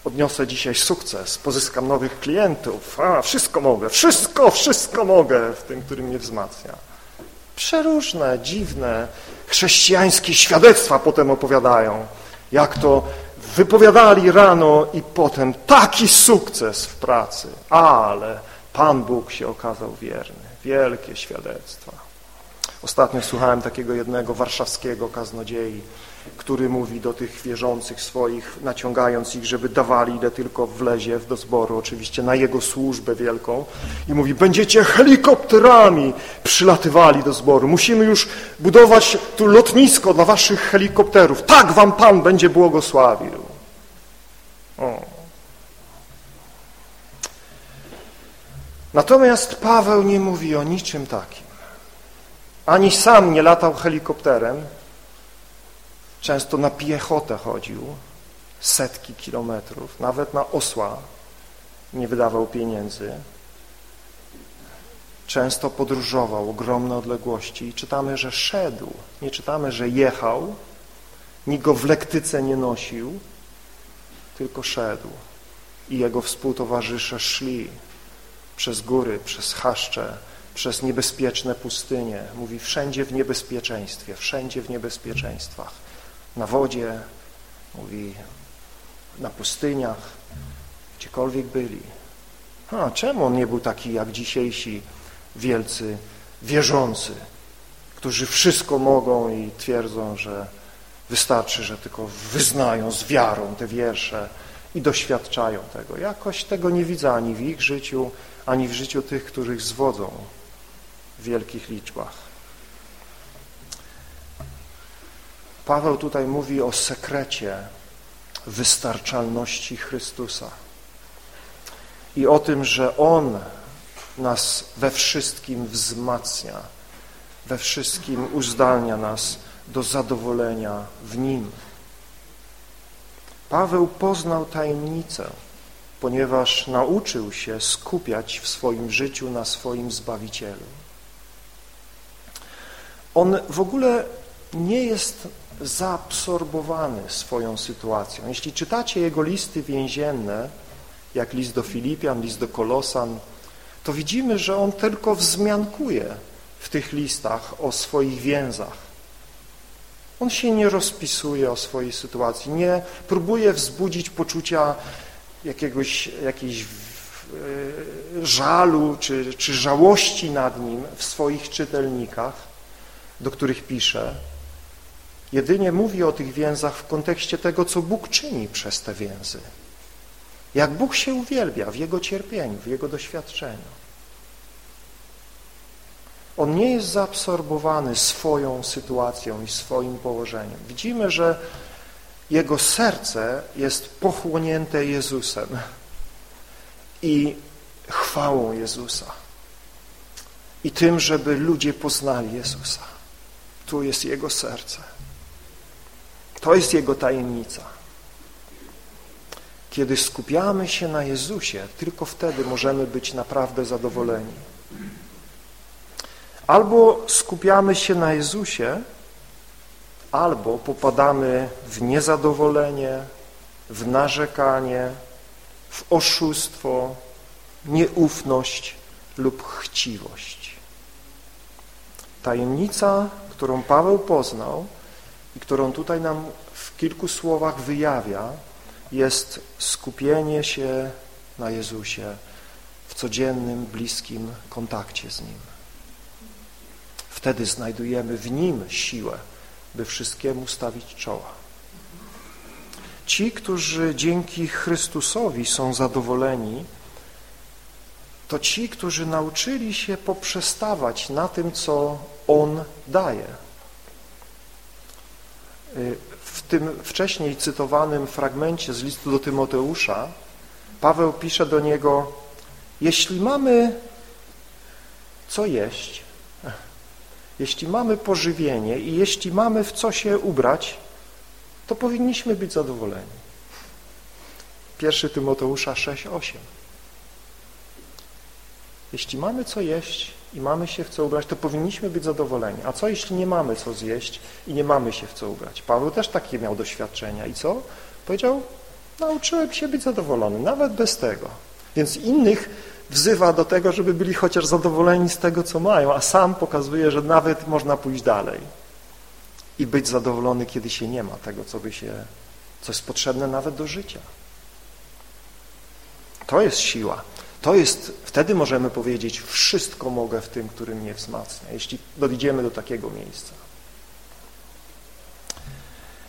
Odniosę dzisiaj sukces, pozyskam nowych klientów, a wszystko mogę, wszystko, wszystko mogę w tym, który mnie wzmacnia. Przeróżne, dziwne, chrześcijańskie świadectwa potem opowiadają, jak to wypowiadali rano i potem taki sukces w pracy, ale Pan Bóg się okazał wierny. Wielkie świadectwa. Ostatnio słuchałem takiego jednego warszawskiego kaznodziei, który mówi do tych wierzących swoich, naciągając ich, żeby dawali ile tylko wlezie do zboru, oczywiście na jego służbę wielką i mówi, będziecie helikopterami przylatywali do zboru, musimy już budować tu lotnisko dla waszych helikopterów, tak wam Pan będzie błogosławił. O. Natomiast Paweł nie mówi o niczym takim. Ani sam nie latał helikopterem, często na piechotę chodził, setki kilometrów, nawet na osła nie wydawał pieniędzy. Często podróżował ogromne odległości i czytamy, że szedł. Nie czytamy, że jechał, nikt go w lektyce nie nosił, tylko szedł. I jego współtowarzysze szli przez góry, przez chaszcze, przez niebezpieczne pustynie. Mówi wszędzie w niebezpieczeństwie, wszędzie w niebezpieczeństwach. Na wodzie, mówi na pustyniach, gdziekolwiek byli. A czemu on nie był taki jak dzisiejsi wielcy wierzący, którzy wszystko mogą i twierdzą, że wystarczy, że tylko wyznają z wiarą te wiersze i doświadczają tego. Jakoś tego nie widzę ani w ich życiu, ani w życiu tych, których zwodzą w wielkich liczbach. Paweł tutaj mówi o sekrecie wystarczalności Chrystusa i o tym, że On nas we wszystkim wzmacnia, we wszystkim uzdalnia nas do zadowolenia w Nim. Paweł poznał tajemnicę, ponieważ nauczył się skupiać w swoim życiu na swoim Zbawicielu. On w ogóle nie jest zaabsorbowany swoją sytuacją. Jeśli czytacie jego listy więzienne, jak list do Filipian, list do Kolosan, to widzimy, że on tylko wzmiankuje w tych listach o swoich więzach. On się nie rozpisuje o swojej sytuacji, nie próbuje wzbudzić poczucia jakiegoś, jakiejś e, żalu czy, czy żałości nad nim w swoich czytelnikach, do których pisze. Jedynie mówi o tych więzach w kontekście tego, co Bóg czyni przez te więzy. Jak Bóg się uwielbia w Jego cierpieniu, w Jego doświadczeniu. On nie jest zaabsorbowany swoją sytuacją i swoim położeniem. Widzimy, że jego serce jest pochłonięte Jezusem i chwałą Jezusa i tym, żeby ludzie poznali Jezusa. Tu jest jego serce. To jest jego tajemnica. Kiedy skupiamy się na Jezusie, tylko wtedy możemy być naprawdę zadowoleni. Albo skupiamy się na Jezusie, albo popadamy w niezadowolenie, w narzekanie, w oszustwo, nieufność lub chciwość. Tajemnica, którą Paweł poznał i którą tutaj nam w kilku słowach wyjawia, jest skupienie się na Jezusie w codziennym, bliskim kontakcie z Nim. Wtedy znajdujemy w Nim siłę, by wszystkiemu stawić czoła. Ci, którzy dzięki Chrystusowi są zadowoleni, to ci, którzy nauczyli się poprzestawać na tym, co On daje. W tym wcześniej cytowanym fragmencie z listu do Tymoteusza Paweł pisze do niego, jeśli mamy co jeść, jeśli mamy pożywienie i jeśli mamy w co się ubrać, to powinniśmy być zadowoleni. 1 Tymoteusza 6:8. Jeśli mamy co jeść i mamy się w co ubrać, to powinniśmy być zadowoleni. A co jeśli nie mamy co zjeść i nie mamy się w co ubrać? Paweł też takie miał doświadczenia. I co? Powiedział, nauczyłem się być zadowolony, nawet bez tego. Więc innych wzywa do tego, żeby byli chociaż zadowoleni z tego, co mają, a sam pokazuje, że nawet można pójść dalej i być zadowolony, kiedy się nie ma tego, co by się, co jest potrzebne nawet do życia. To jest siła. To jest, wtedy możemy powiedzieć, wszystko mogę w tym, który mnie wzmacnia, jeśli dojdziemy do takiego miejsca.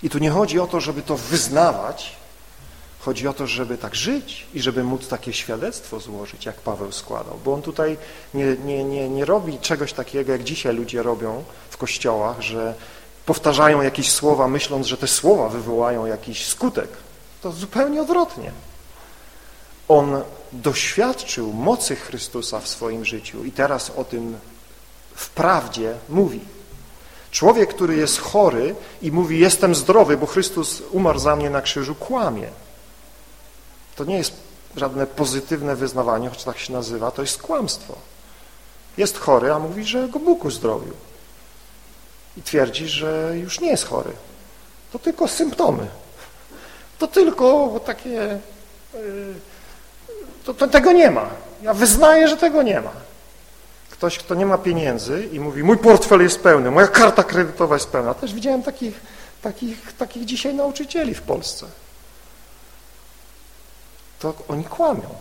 I tu nie chodzi o to, żeby to wyznawać, Chodzi o to, żeby tak żyć i żeby móc takie świadectwo złożyć, jak Paweł składał, bo on tutaj nie, nie, nie, nie robi czegoś takiego, jak dzisiaj ludzie robią w kościołach, że powtarzają jakieś słowa, myśląc, że te słowa wywołają jakiś skutek. To zupełnie odwrotnie. On doświadczył mocy Chrystusa w swoim życiu i teraz o tym wprawdzie mówi. Człowiek, który jest chory i mówi, jestem zdrowy, bo Chrystus umarł za mnie na krzyżu, kłamie. To nie jest żadne pozytywne wyznawanie, choć tak się nazywa, to jest kłamstwo. Jest chory, a mówi, że go Bóg uzdrowił. I twierdzi, że już nie jest chory. To tylko symptomy. To tylko takie... Y, to, to tego nie ma. Ja wyznaję, że tego nie ma. Ktoś, kto nie ma pieniędzy i mówi, mój portfel jest pełny, moja karta kredytowa jest pełna. Też widziałem takich, takich, takich dzisiaj nauczycieli w Polsce to oni kłamią.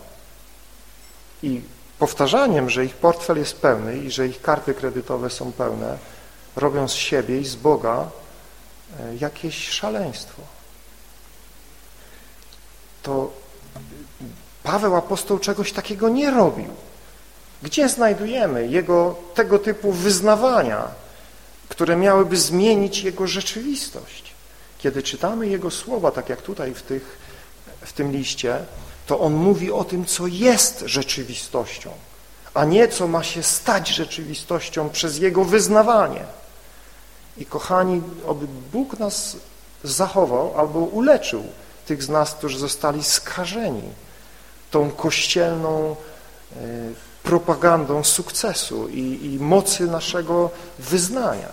I powtarzaniem, że ich portfel jest pełny i że ich karty kredytowe są pełne, robią z siebie i z Boga e, jakieś szaleństwo. To Paweł apostoł czegoś takiego nie robił. Gdzie znajdujemy jego tego typu wyznawania, które miałyby zmienić jego rzeczywistość? Kiedy czytamy jego słowa, tak jak tutaj w, tych, w tym liście, to on mówi o tym, co jest rzeczywistością, a nie co ma się stać rzeczywistością przez jego wyznawanie. I kochani, oby Bóg nas zachował albo uleczył tych z nas, którzy zostali skażeni tą kościelną e, propagandą sukcesu i, i mocy naszego wyznania.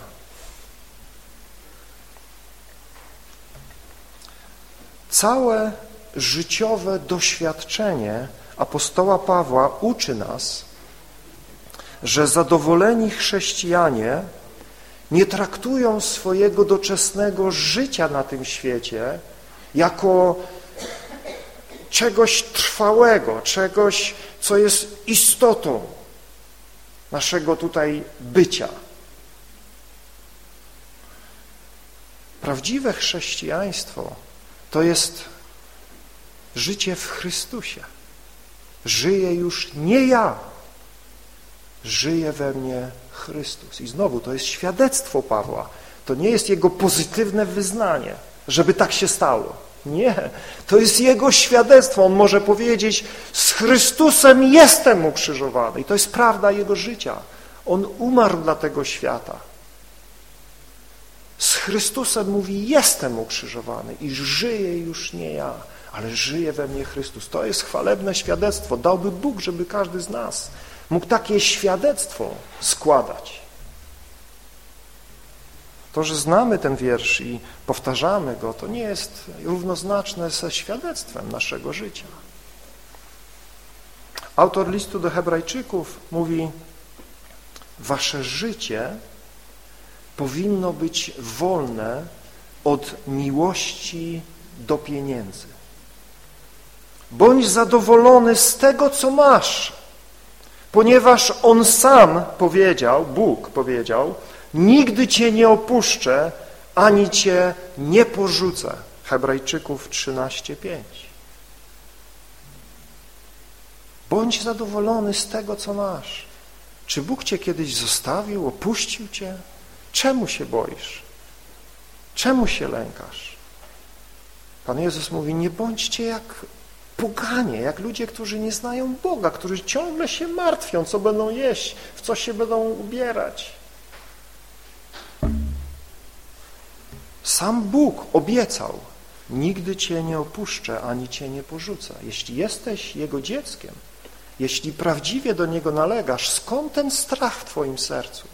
Całe życiowe doświadczenie apostoła Pawła uczy nas, że zadowoleni chrześcijanie nie traktują swojego doczesnego życia na tym świecie jako czegoś trwałego, czegoś, co jest istotą naszego tutaj bycia. Prawdziwe chrześcijaństwo to jest życie w Chrystusie. Żyję już nie ja, żyje we mnie Chrystus. I znowu to jest świadectwo Pawła. To nie jest jego pozytywne wyznanie, żeby tak się stało. Nie, to jest Jego świadectwo. On może powiedzieć, z Chrystusem jestem ukrzyżowany. I to jest prawda Jego życia. On umarł dla tego świata. Z Chrystusem mówi, jestem ukrzyżowany i żyję już nie ja, ale żyje we mnie Chrystus. To jest chwalebne świadectwo. Dałby Bóg, żeby każdy z nas mógł takie świadectwo składać. To, że znamy ten wiersz i powtarzamy go, to nie jest równoznaczne ze świadectwem naszego życia. Autor listu do hebrajczyków mówi wasze życie powinno być wolne od miłości do pieniędzy. Bądź zadowolony z tego, co masz, ponieważ On sam powiedział, Bóg powiedział, Nigdy Cię nie opuszczę, ani Cię nie porzucę. Hebrajczyków 13:5. Bądź zadowolony z tego, co masz. Czy Bóg Cię kiedyś zostawił, opuścił Cię? Czemu się boisz? Czemu się lękasz? Pan Jezus mówi, nie bądźcie jak poganie, jak ludzie, którzy nie znają Boga, którzy ciągle się martwią, co będą jeść, w co się będą ubierać. Sam Bóg obiecał, nigdy Cię nie opuszczę, ani Cię nie porzucę. Jeśli jesteś Jego dzieckiem, jeśli prawdziwie do Niego nalegasz, skąd ten strach w Twoim sercu?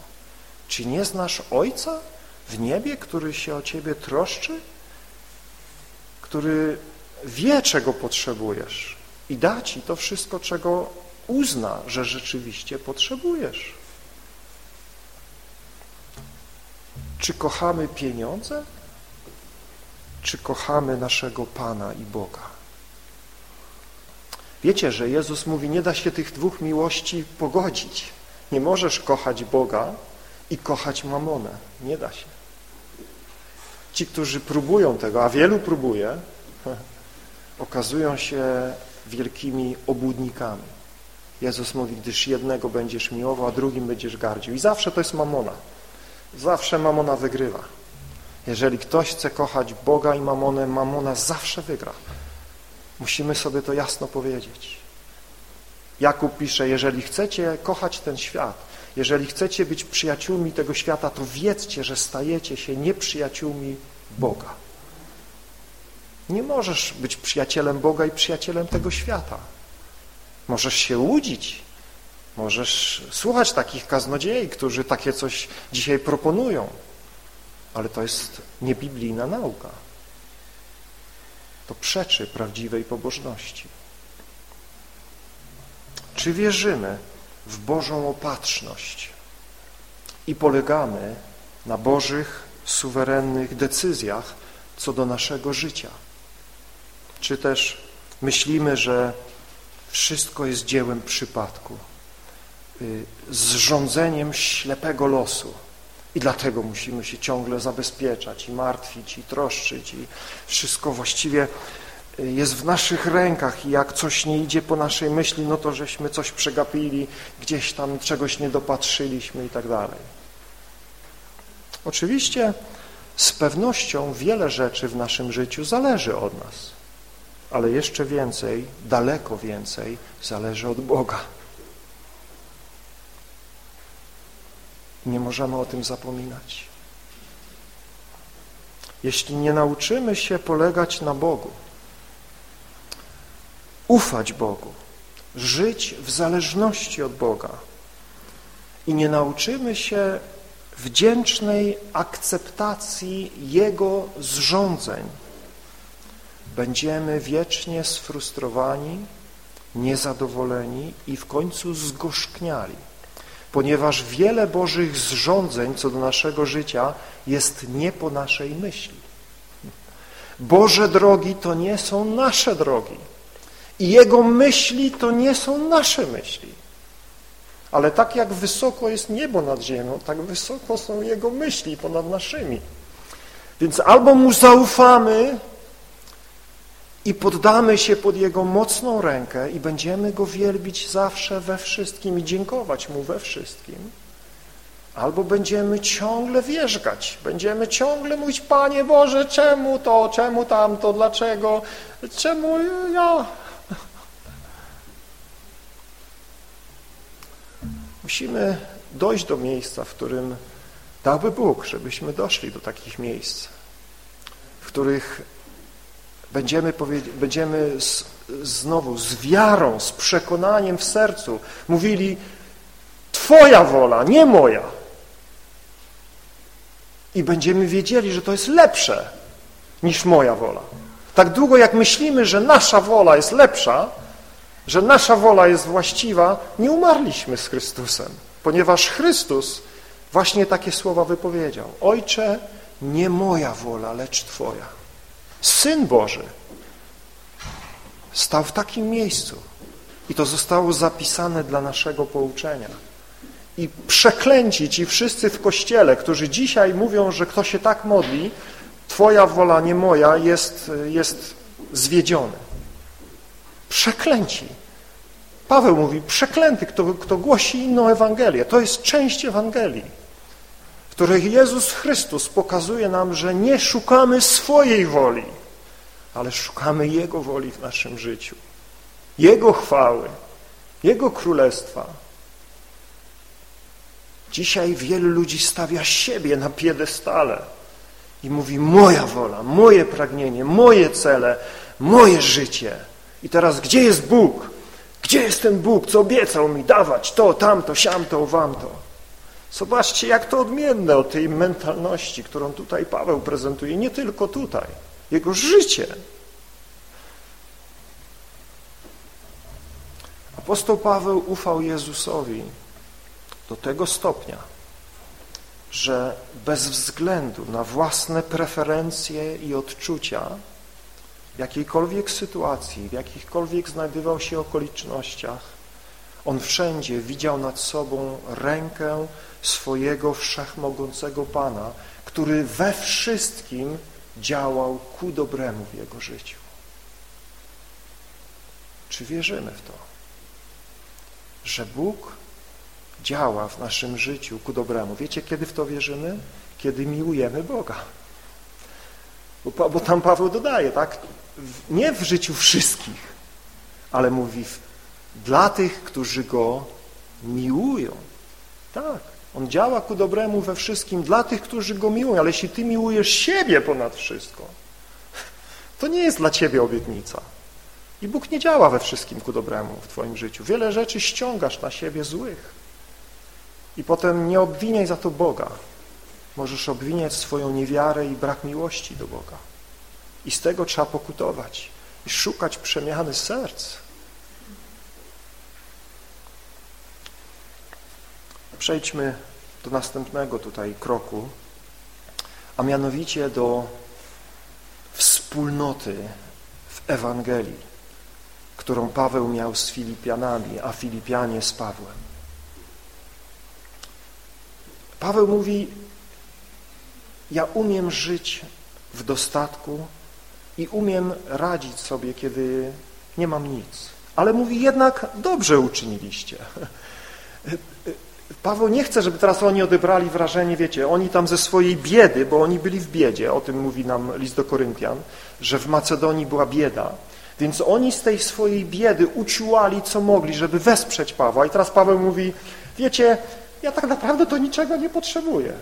Czy nie znasz Ojca w niebie, który się o Ciebie troszczy? Który wie, czego potrzebujesz i da Ci to wszystko, czego uzna, że rzeczywiście potrzebujesz. Czy kochamy pieniądze? Czy kochamy naszego Pana i Boga. Wiecie, że Jezus mówi, nie da się tych dwóch miłości pogodzić. Nie możesz kochać Boga i kochać mamonę. Nie da się. Ci, którzy próbują tego, a wielu próbuje, *laughs* okazują się wielkimi obłudnikami. Jezus mówi, gdyż jednego będziesz miłował, a drugim będziesz gardził. I zawsze to jest mamona. Zawsze mamona wygrywa. Jeżeli ktoś chce kochać Boga i mamonę, mamona zawsze wygra. Musimy sobie to jasno powiedzieć. Jakub pisze, jeżeli chcecie kochać ten świat, jeżeli chcecie być przyjaciółmi tego świata, to wiedzcie, że stajecie się nieprzyjaciółmi Boga. Nie możesz być przyjacielem Boga i przyjacielem tego świata. Możesz się łudzić, możesz słuchać takich kaznodziei, którzy takie coś dzisiaj proponują, ale to jest niebiblijna nauka. To przeczy prawdziwej pobożności. Czy wierzymy w Bożą opatrzność i polegamy na Bożych, suwerennych decyzjach co do naszego życia? Czy też myślimy, że wszystko jest dziełem przypadku, y, z rządzeniem ślepego losu, i dlatego musimy się ciągle zabezpieczać i martwić i troszczyć i wszystko właściwie y, jest w naszych rękach i jak coś nie idzie po naszej myśli, no to żeśmy coś przegapili, gdzieś tam czegoś nie dopatrzyliśmy i tak dalej. Oczywiście z pewnością wiele rzeczy w naszym życiu zależy od nas, ale jeszcze więcej, daleko więcej zależy od Boga. Nie możemy o tym zapominać. jeśli nie nauczymy się polegać na Bogu, ufać Bogu, żyć w zależności od Boga i nie nauczymy się wdzięcznej akceptacji Jego zrządzeń, będziemy wiecznie sfrustrowani, niezadowoleni i w końcu zgorzkniali, ponieważ wiele Bożych zrządzeń co do naszego życia jest nie po naszej myśli. Boże drogi to nie są nasze drogi i Jego myśli to nie są nasze myśli. Ale tak jak wysoko jest niebo nad ziemią, tak wysoko są Jego myśli ponad naszymi. Więc albo Mu zaufamy i poddamy się pod Jego mocną rękę i będziemy Go wielbić zawsze we wszystkim i dziękować Mu we wszystkim, albo będziemy ciągle wierzgać, będziemy ciągle mówić, Panie Boże, czemu to, czemu tamto, dlaczego, czemu ja... Musimy dojść do miejsca, w którym dałby Bóg, żebyśmy doszli do takich miejsc, w których będziemy, będziemy z, znowu z wiarą, z przekonaniem w sercu mówili Twoja wola, nie moja. I będziemy wiedzieli, że to jest lepsze niż moja wola. Tak długo jak myślimy, że nasza wola jest lepsza, że nasza wola jest właściwa, nie umarliśmy z Chrystusem, ponieważ Chrystus właśnie takie słowa wypowiedział. Ojcze, nie moja wola, lecz Twoja. Syn Boży stał w takim miejscu i to zostało zapisane dla naszego pouczenia. I przeklęci ci wszyscy w Kościele, którzy dzisiaj mówią, że kto się tak modli, Twoja wola, nie moja, jest, jest zwiedziony. Przeklęci. Paweł mówi, przeklęty, kto, kto głosi inną Ewangelię. To jest część Ewangelii, której Jezus Chrystus pokazuje nam, że nie szukamy swojej woli, ale szukamy Jego woli w naszym życiu. Jego chwały, Jego królestwa. Dzisiaj wielu ludzi stawia siebie na piedestale i mówi moja wola, moje pragnienie, moje cele, moje życie. I teraz gdzie jest Bóg? Gdzie jest ten Bóg, co obiecał mi dawać to, tamto, siamto, wamto? Zobaczcie, jak to odmienne od tej mentalności, którą tutaj Paweł prezentuje, nie tylko tutaj. Jego życie. Apostoł Paweł ufał Jezusowi do tego stopnia, że bez względu na własne preferencje i odczucia w jakiejkolwiek sytuacji, w jakichkolwiek znajdował się okolicznościach, on wszędzie widział nad sobą rękę swojego wszechmogącego Pana, który we wszystkim działał ku dobremu w jego życiu. Czy wierzymy w to? Że Bóg działa w naszym życiu ku dobremu. Wiecie, kiedy w to wierzymy? Kiedy miłujemy Boga. Bo, bo tam Paweł dodaje, tak? Nie w życiu wszystkich, ale mówi dla tych, którzy Go miłują. Tak, On działa ku dobremu we wszystkim dla tych, którzy Go miłują, ale jeśli Ty miłujesz siebie ponad wszystko, to nie jest dla Ciebie obietnica. I Bóg nie działa we wszystkim ku dobremu w Twoim życiu. Wiele rzeczy ściągasz na siebie złych. I potem nie obwiniaj za to Boga. Możesz obwiniać swoją niewiarę i brak miłości do Boga. I z tego trzeba pokutować i szukać przemiany serc. Przejdźmy do następnego tutaj kroku, a mianowicie do wspólnoty w Ewangelii, którą Paweł miał z Filipianami, a Filipianie z Pawłem. Paweł mówi, ja umiem żyć w dostatku i umiem radzić sobie, kiedy nie mam nic. Ale mówi, jednak dobrze uczyniliście. Paweł nie chce, żeby teraz oni odebrali wrażenie, wiecie, oni tam ze swojej biedy, bo oni byli w biedzie, o tym mówi nam list do Koryntian, że w Macedonii była bieda, więc oni z tej swojej biedy uciułali, co mogli, żeby wesprzeć Pawła. I teraz Paweł mówi, wiecie, ja tak naprawdę to niczego nie potrzebuję.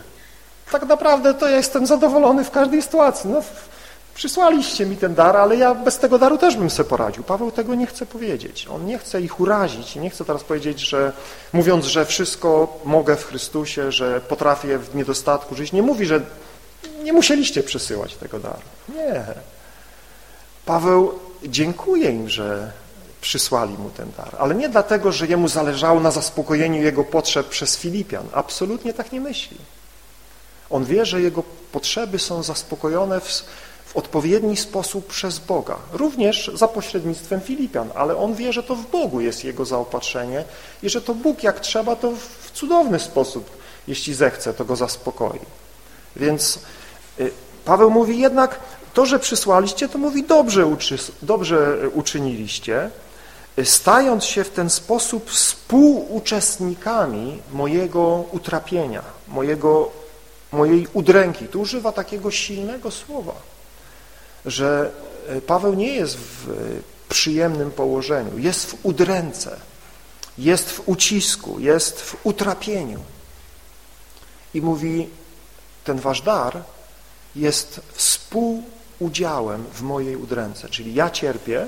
tak naprawdę to ja jestem zadowolony w każdej sytuacji. No, przysłaliście mi ten dar, ale ja bez tego daru też bym sobie poradził. Paweł tego nie chce powiedzieć. On nie chce ich urazić nie chce teraz powiedzieć, że mówiąc, że wszystko mogę w Chrystusie, że potrafię w niedostatku żyć, nie mówi, że nie musieliście przesyłać tego daru. Nie. Paweł dziękuję im, że przysłali mu ten dar, ale nie dlatego, że jemu zależało na zaspokojeniu jego potrzeb przez Filipian. Absolutnie tak nie myśli. On wie, że jego potrzeby są zaspokojone w, w odpowiedni sposób przez Boga. Również za pośrednictwem Filipian, ale on wie, że to w Bogu jest jego zaopatrzenie i że to Bóg jak trzeba, to w cudowny sposób, jeśli zechce, to go zaspokoi. Więc y, Paweł mówi jednak, to, że przysłaliście, to mówi dobrze, uczy, dobrze uczyniliście, stając się w ten sposób współuczestnikami mojego utrapienia, mojego, mojej udręki. Tu używa takiego silnego słowa, że e, Paweł nie jest w przyjemnym położeniu, jest w udręce, jest w ucisku, jest w utrapieniu. I mówi, ten wasz dar jest współudziałem w mojej udręce, czyli ja cierpię,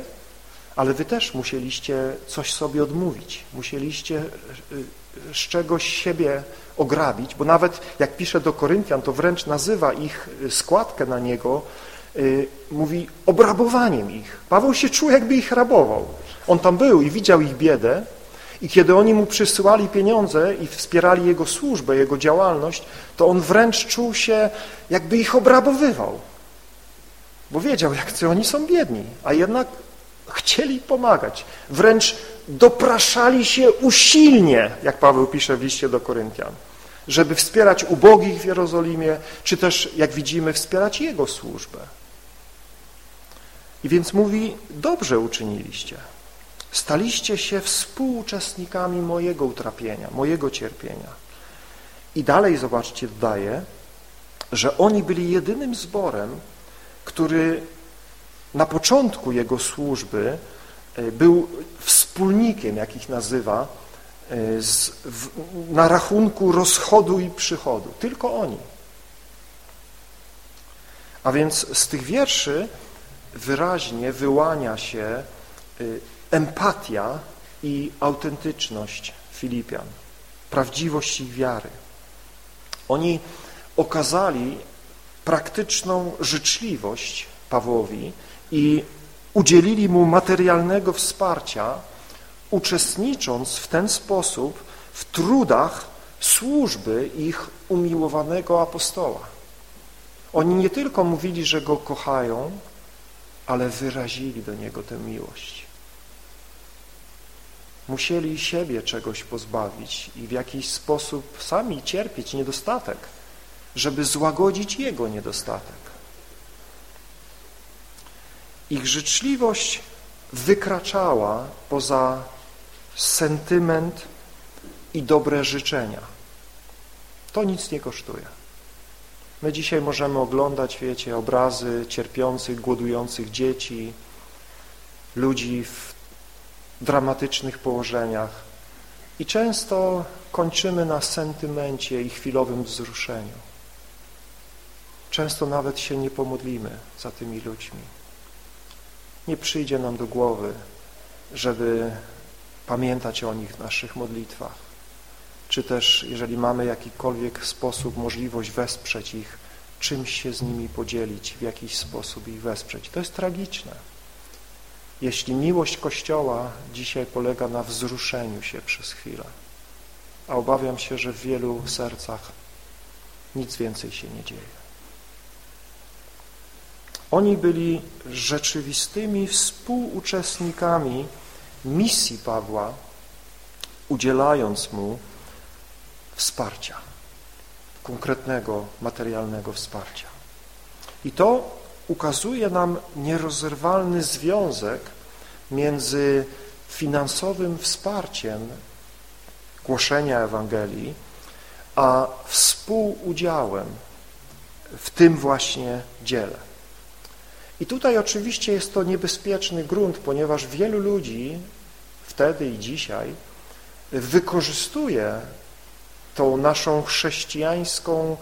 ale wy też musieliście coś sobie odmówić, musieliście e, z czegoś siebie ograbić, bo nawet jak pisze do Koryntian, to wręcz nazywa ich e, składkę na niego, e, mówi obrabowaniem ich. Paweł się czuł, jakby ich rabował. On tam był i widział ich biedę i kiedy oni mu przysyłali pieniądze i wspierali jego służbę, jego działalność, to on wręcz czuł się, jakby ich obrabowywał. Bo wiedział, jak oni są biedni, a jednak chcieli pomagać, wręcz dopraszali się usilnie, jak Paweł pisze w liście do Koryntian, żeby wspierać ubogich w Jerozolimie, czy też, jak widzimy, wspierać Jego służbę. I więc mówi, dobrze uczyniliście. Staliście się współuczestnikami mojego utrapienia, mojego cierpienia. I dalej, zobaczcie, dodaje, że oni byli jedynym zborem, który na początku jego służby e, był wspólnikiem, jak ich nazywa, e, z, w, na rachunku rozchodu i przychodu. Tylko oni. A więc z tych wierszy wyraźnie wyłania się e, empatia i autentyczność Filipian, prawdziwość ich wiary. Oni okazali praktyczną życzliwość Pawłowi i udzielili mu materialnego wsparcia, uczestnicząc w ten sposób w trudach służby ich umiłowanego apostoła. Oni nie tylko mówili, że go kochają, ale wyrazili do niego tę miłość. Musieli siebie czegoś pozbawić i w jakiś sposób sami cierpieć niedostatek, żeby złagodzić jego niedostatek. Ich życzliwość wykraczała poza sentyment i dobre życzenia. To nic nie kosztuje. My dzisiaj możemy oglądać, wiecie, obrazy cierpiących, głodujących dzieci, ludzi w dramatycznych położeniach i często kończymy na sentymencie i chwilowym wzruszeniu. Często nawet się nie pomodlimy za tymi ludźmi nie przyjdzie nam do głowy, żeby pamiętać o nich w naszych modlitwach, czy też, jeżeli mamy jakikolwiek sposób, możliwość wesprzeć ich, czymś się z nimi podzielić, w jakiś sposób ich wesprzeć. To jest tragiczne. Jeśli miłość Kościoła dzisiaj polega na wzruszeniu się przez chwilę, a obawiam się, że w wielu sercach nic więcej się nie dzieje. Oni byli rzeczywistymi współuczestnikami misji Pawła, udzielając mu wsparcia, konkretnego, materialnego wsparcia. I to ukazuje nam nierozerwalny związek między finansowym wsparciem głoszenia Ewangelii, a współudziałem w tym właśnie dziele. I tutaj oczywiście jest to niebezpieczny grunt, ponieważ wielu ludzi wtedy i dzisiaj wykorzystuje tą naszą chrześcijańską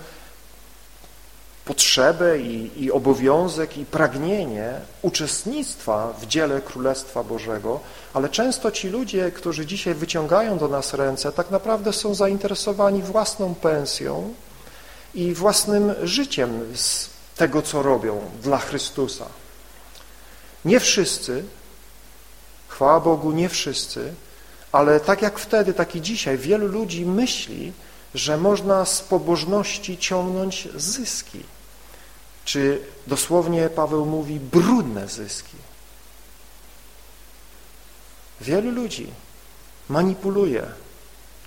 potrzebę i, i obowiązek i pragnienie uczestnictwa w dziele Królestwa Bożego, ale często ci ludzie, którzy dzisiaj wyciągają do nas ręce, tak naprawdę są zainteresowani własną pensją i własnym życiem z tego, co robią dla Chrystusa. Nie wszyscy, chwała Bogu, nie wszyscy, ale tak jak wtedy, tak i dzisiaj wielu ludzi myśli, że można z pobożności ciągnąć zyski. Czy dosłownie Paweł mówi brudne zyski. Wielu ludzi manipuluje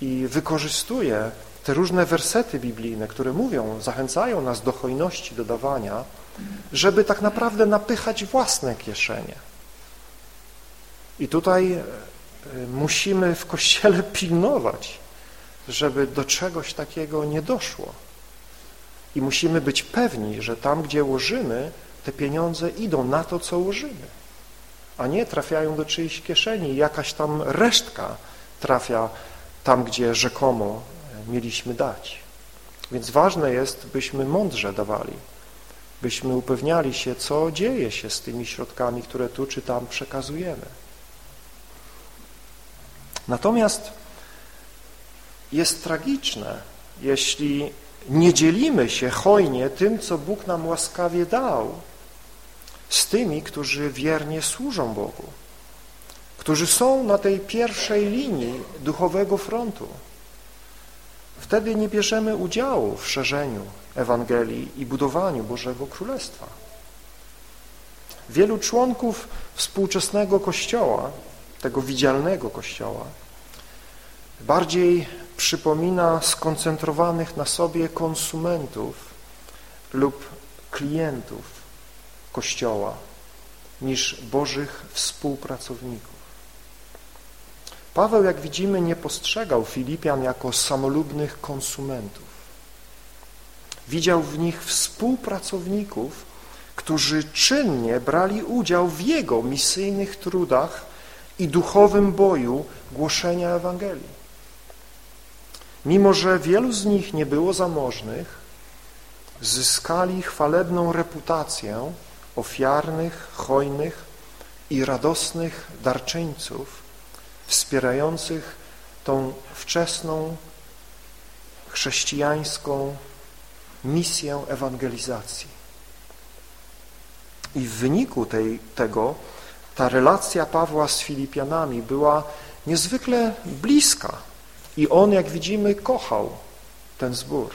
i wykorzystuje te różne wersety biblijne, które mówią, zachęcają nas do hojności, do dawania, żeby tak naprawdę napychać własne kieszenie. I tutaj e, musimy w Kościele *laughs* pilnować, żeby do czegoś takiego nie doszło. I musimy być pewni, że tam, gdzie łożymy, te pieniądze idą na to, co łożymy, a nie trafiają do czyjejś kieszeni jakaś tam resztka trafia tam, gdzie rzekomo mieliśmy dać. Więc ważne jest, byśmy mądrze dawali, byśmy upewniali się, co dzieje się z tymi środkami, które tu czy tam przekazujemy. Natomiast jest tragiczne, jeśli nie dzielimy się hojnie tym, co Bóg nam łaskawie dał, z tymi, którzy wiernie służą Bogu, którzy są na tej pierwszej linii duchowego frontu. Wtedy nie bierzemy udziału w szerzeniu Ewangelii i budowaniu Bożego Królestwa. Wielu członków współczesnego Kościoła, tego widzialnego Kościoła, bardziej przypomina skoncentrowanych na sobie konsumentów lub klientów Kościoła niż Bożych współpracowników. Paweł, jak widzimy, nie postrzegał Filipian jako samolubnych konsumentów. Widział w nich współpracowników, którzy czynnie brali udział w jego misyjnych trudach i duchowym boju głoszenia Ewangelii. Mimo, że wielu z nich nie było zamożnych, zyskali chwalebną reputację ofiarnych, hojnych i radosnych darczyńców, wspierających tą wczesną chrześcijańską misję ewangelizacji. I w wyniku tej, tego ta relacja Pawła z Filipianami była niezwykle bliska, i on, jak widzimy, kochał ten zbór.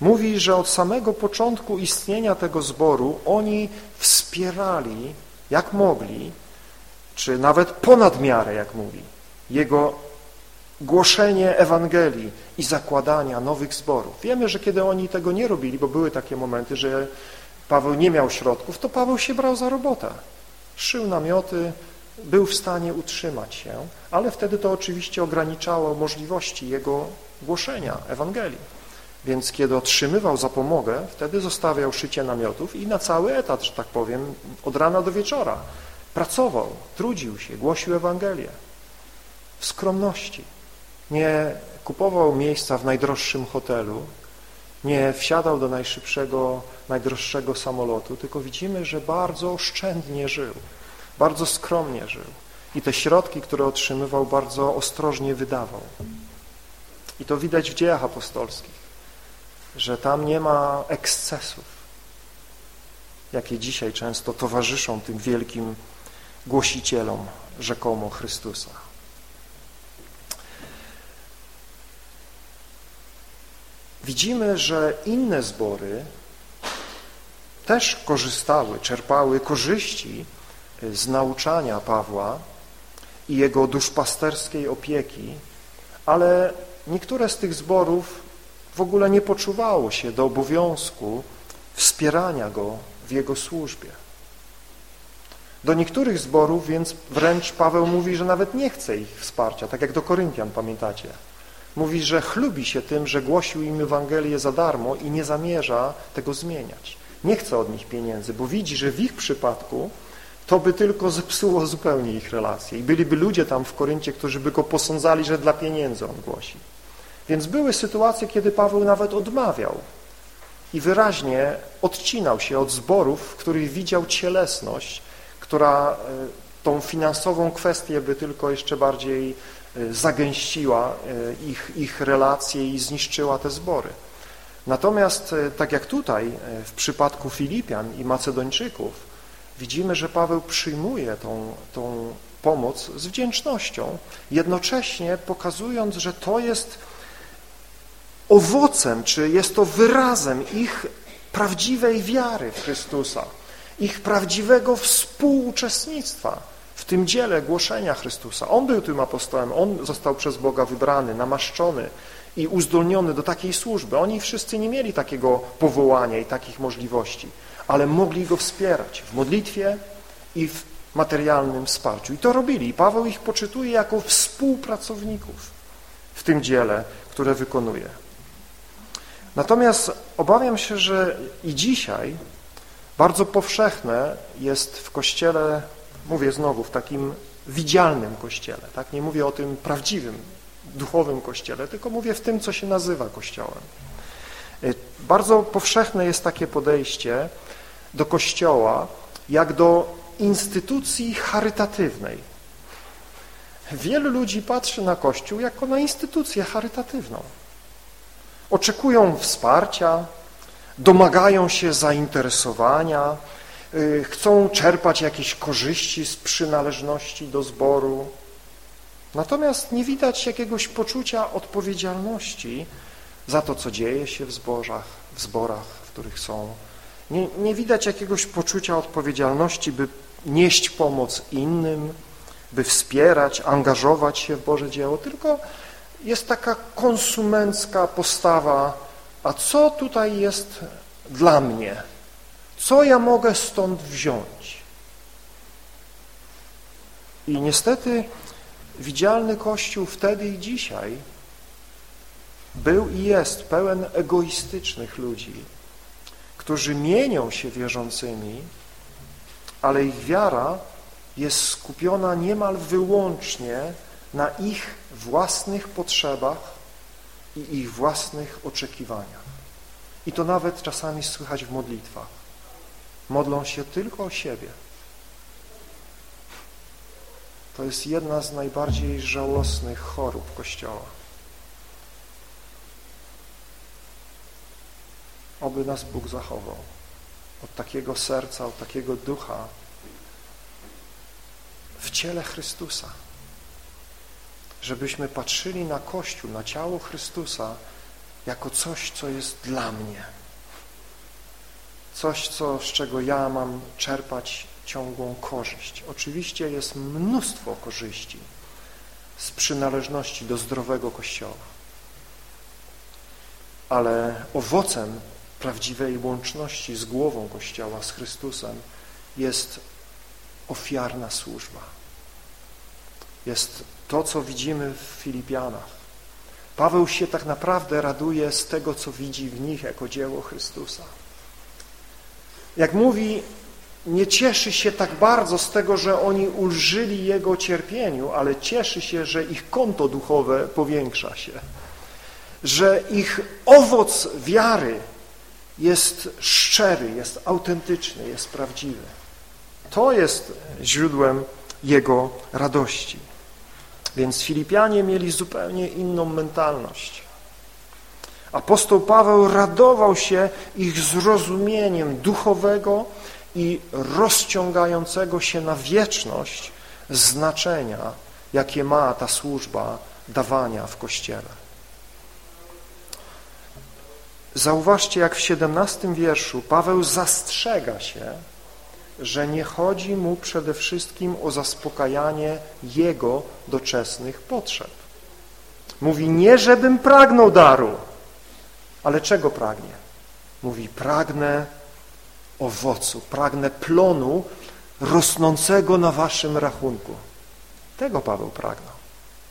Mówi, że od samego początku istnienia tego zboru oni wspierali, jak mogli, czy nawet ponad miarę, jak mówi, jego głoszenie Ewangelii i zakładania nowych zborów. Wiemy, że kiedy oni tego nie robili, bo były takie momenty, że Paweł nie miał środków, to Paweł się brał za robotę. Szył namioty, był w stanie utrzymać się, ale wtedy to oczywiście ograniczało możliwości jego głoszenia Ewangelii. Więc kiedy otrzymywał zapomogę, wtedy zostawiał szycie namiotów i na cały etat, że tak powiem, od rana do wieczora pracował, trudził się, głosił Ewangelię w skromności. Nie kupował miejsca w najdroższym hotelu, nie wsiadał do najszybszego, najdroższego samolotu, tylko widzimy, że bardzo oszczędnie żył. Bardzo skromnie żył i te środki, które otrzymywał, bardzo ostrożnie wydawał. I to widać w dziejach apostolskich, że tam nie ma ekscesów, jakie dzisiaj często towarzyszą tym wielkim głosicielom rzekomo Chrystusa. Widzimy, że inne zbory też korzystały, czerpały korzyści z nauczania Pawła i jego duszpasterskiej opieki, ale niektóre z tych zborów w ogóle nie poczuwało się do obowiązku wspierania go w jego służbie. Do niektórych zborów więc wręcz Paweł mówi, że nawet nie chce ich wsparcia, tak jak do Koryntian, pamiętacie. Mówi, że chlubi się tym, że głosił im Ewangelię za darmo i nie zamierza tego zmieniać. Nie chce od nich pieniędzy, bo widzi, że w ich przypadku to by tylko zepsuło zupełnie ich relacje. I byliby ludzie tam w Koryncie, którzy by go posądzali, że dla pieniędzy on głosi. Więc były sytuacje, kiedy Paweł nawet odmawiał i wyraźnie odcinał się od zborów, w których widział cielesność, która e, tą finansową kwestię by tylko jeszcze bardziej e, zagęściła e, ich, ich relacje i zniszczyła te zbory. Natomiast tak jak tutaj w przypadku Filipian i Macedończyków widzimy, że Paweł przyjmuje tą, tą pomoc z wdzięcznością, jednocześnie pokazując, że to jest owocem, czy jest to wyrazem ich prawdziwej wiary w Chrystusa, ich prawdziwego współuczestnictwa w tym dziele głoszenia Chrystusa. On był tym apostołem, on został przez Boga wybrany, namaszczony i uzdolniony do takiej służby. Oni wszyscy nie mieli takiego powołania i takich możliwości, ale mogli go wspierać w modlitwie i w materialnym wsparciu. I to robili. I Paweł ich poczytuje jako współpracowników w tym dziele, które wykonuje. Natomiast obawiam się, że i dzisiaj bardzo powszechne jest w Kościele, mówię znowu, w takim widzialnym Kościele, tak? nie mówię o tym prawdziwym, duchowym Kościele, tylko mówię w tym, co się nazywa Kościołem. Y, bardzo powszechne jest takie podejście do Kościoła, jak do instytucji charytatywnej. Wielu ludzi patrzy na Kościół jako na instytucję charytatywną oczekują wsparcia, domagają się zainteresowania, y, chcą czerpać jakieś korzyści z przynależności do zboru. Natomiast nie widać jakiegoś poczucia odpowiedzialności za to, co dzieje się w zbożach, w zborach, w których są. Nie, nie widać jakiegoś poczucia odpowiedzialności, by nieść pomoc innym, by wspierać, angażować się w Boże dzieło, tylko jest taka konsumencka postawa, a co tutaj jest dla mnie? Co ja mogę stąd wziąć? I niestety widzialny Kościół wtedy i dzisiaj był i jest pełen egoistycznych ludzi, którzy mienią się wierzącymi, ale ich wiara jest skupiona niemal wyłącznie na ich własnych potrzebach i ich własnych oczekiwaniach. I to nawet czasami słychać w modlitwach. Modlą się tylko o siebie. To jest jedna z najbardziej żałosnych chorób Kościoła. Oby nas Bóg zachował od takiego serca, od takiego ducha w ciele Chrystusa żebyśmy patrzyli na Kościół, na ciało Chrystusa jako coś, co jest dla mnie. Coś, co, z czego ja mam czerpać ciągłą korzyść. Oczywiście jest mnóstwo korzyści z przynależności do zdrowego Kościoła. Ale owocem prawdziwej łączności z głową Kościoła, z Chrystusem jest ofiarna służba. Jest to, co widzimy w Filipianach. Paweł się tak naprawdę raduje z tego, co widzi w nich jako dzieło Chrystusa. Jak mówi, nie cieszy się tak bardzo z tego, że oni ulżyli Jego cierpieniu, ale cieszy się, że ich konto duchowe powiększa się, że ich owoc wiary jest szczery, jest autentyczny, jest prawdziwy. To jest źródłem Jego radości. Więc Filipianie mieli zupełnie inną mentalność. Apostoł Paweł radował się ich zrozumieniem duchowego i rozciągającego się na wieczność znaczenia, jakie ma ta służba dawania w Kościele. Zauważcie, jak w 17 wierszu Paweł zastrzega się, że nie chodzi mu przede wszystkim o zaspokajanie jego doczesnych potrzeb. Mówi, nie żebym pragnął daru, ale czego pragnie? Mówi, pragnę owocu, pragnę plonu rosnącego na waszym rachunku. Tego Paweł pragnął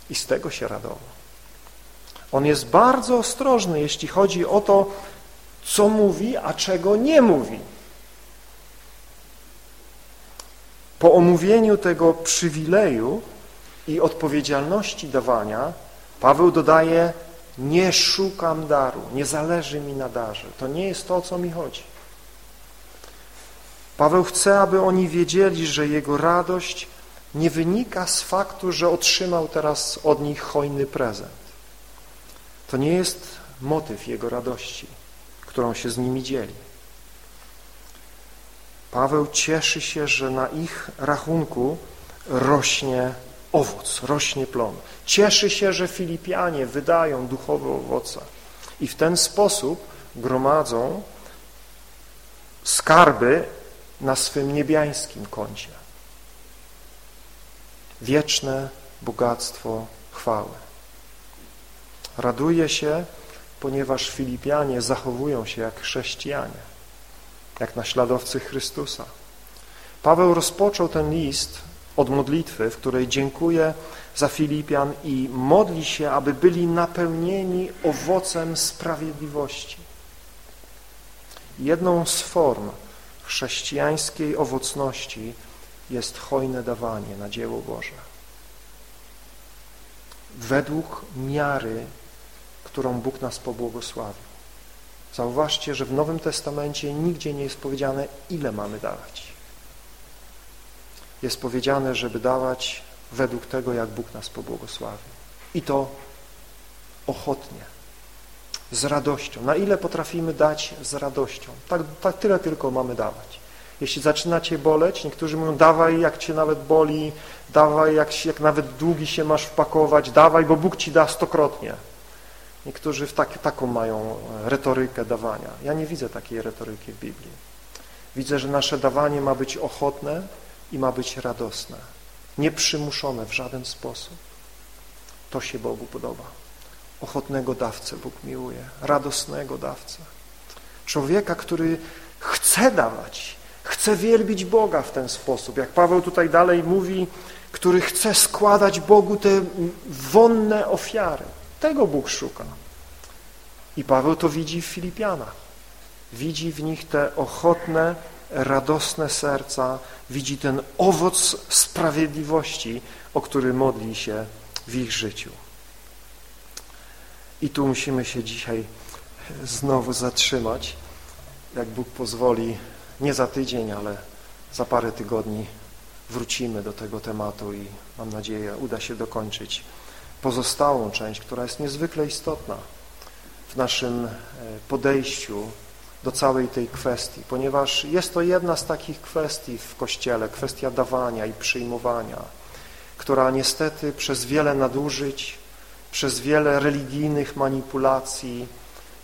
i z tego się radował. On jest bardzo ostrożny, jeśli chodzi o to, co mówi, a czego nie mówi. Po omówieniu tego przywileju i odpowiedzialności dawania Paweł dodaje nie szukam daru, nie zależy mi na darze. To nie jest to, o co mi chodzi. Paweł chce, aby oni wiedzieli, że jego radość nie wynika z faktu, że otrzymał teraz od nich hojny prezent. To nie jest motyw jego radości, którą się z nimi dzieli. Paweł cieszy się, że na ich rachunku rośnie owoc, rośnie plon. Cieszy się, że Filipianie wydają duchowe owoce i w ten sposób gromadzą skarby na swym niebiańskim koncie. Wieczne bogactwo chwały. Raduje się, ponieważ Filipianie zachowują się jak chrześcijanie, jak naśladowcy Chrystusa. Paweł rozpoczął ten list od modlitwy, w której dziękuję za Filipian i modli się, aby byli napełnieni owocem sprawiedliwości. Jedną z form chrześcijańskiej owocności jest hojne dawanie na dzieło Boże. Według miary, którą Bóg nas pobłogosławił. Zauważcie, że w Nowym Testamencie nigdzie nie jest powiedziane, ile mamy dawać. Jest powiedziane, żeby dawać według tego, jak Bóg nas pobłogosławił. I to ochotnie, z radością. Na ile potrafimy dać z radością? Tak, tak tyle tylko mamy dawać. Jeśli zaczynacie boleć, niektórzy mówią, dawaj jak cię nawet boli, dawaj jak, jak nawet długi się masz wpakować, dawaj, bo Bóg ci da stokrotnie. Niektórzy w tak, taką mają retorykę dawania. Ja nie widzę takiej retoryki w Biblii. Widzę, że nasze dawanie ma być ochotne i ma być radosne, nieprzymuszone w żaden sposób. To się Bogu podoba. Ochotnego dawcę Bóg miłuje, radosnego dawcę. Człowieka, który chce dawać, chce wielbić Boga w ten sposób. Jak Paweł tutaj dalej mówi, który chce składać Bogu te wonne ofiary. Tego Bóg szuka. I Paweł to widzi w Filipianach. Widzi w nich te ochotne, radosne serca, widzi ten owoc sprawiedliwości, o który modli się w ich życiu. I tu musimy się dzisiaj znowu zatrzymać, jak Bóg pozwoli, nie za tydzień, ale za parę tygodni wrócimy do tego tematu i mam nadzieję uda się dokończyć pozostałą część, która jest niezwykle istotna w naszym e, podejściu do całej tej kwestii, ponieważ jest to jedna z takich kwestii w Kościele, kwestia dawania i przyjmowania, która niestety przez wiele nadużyć, przez wiele religijnych manipulacji,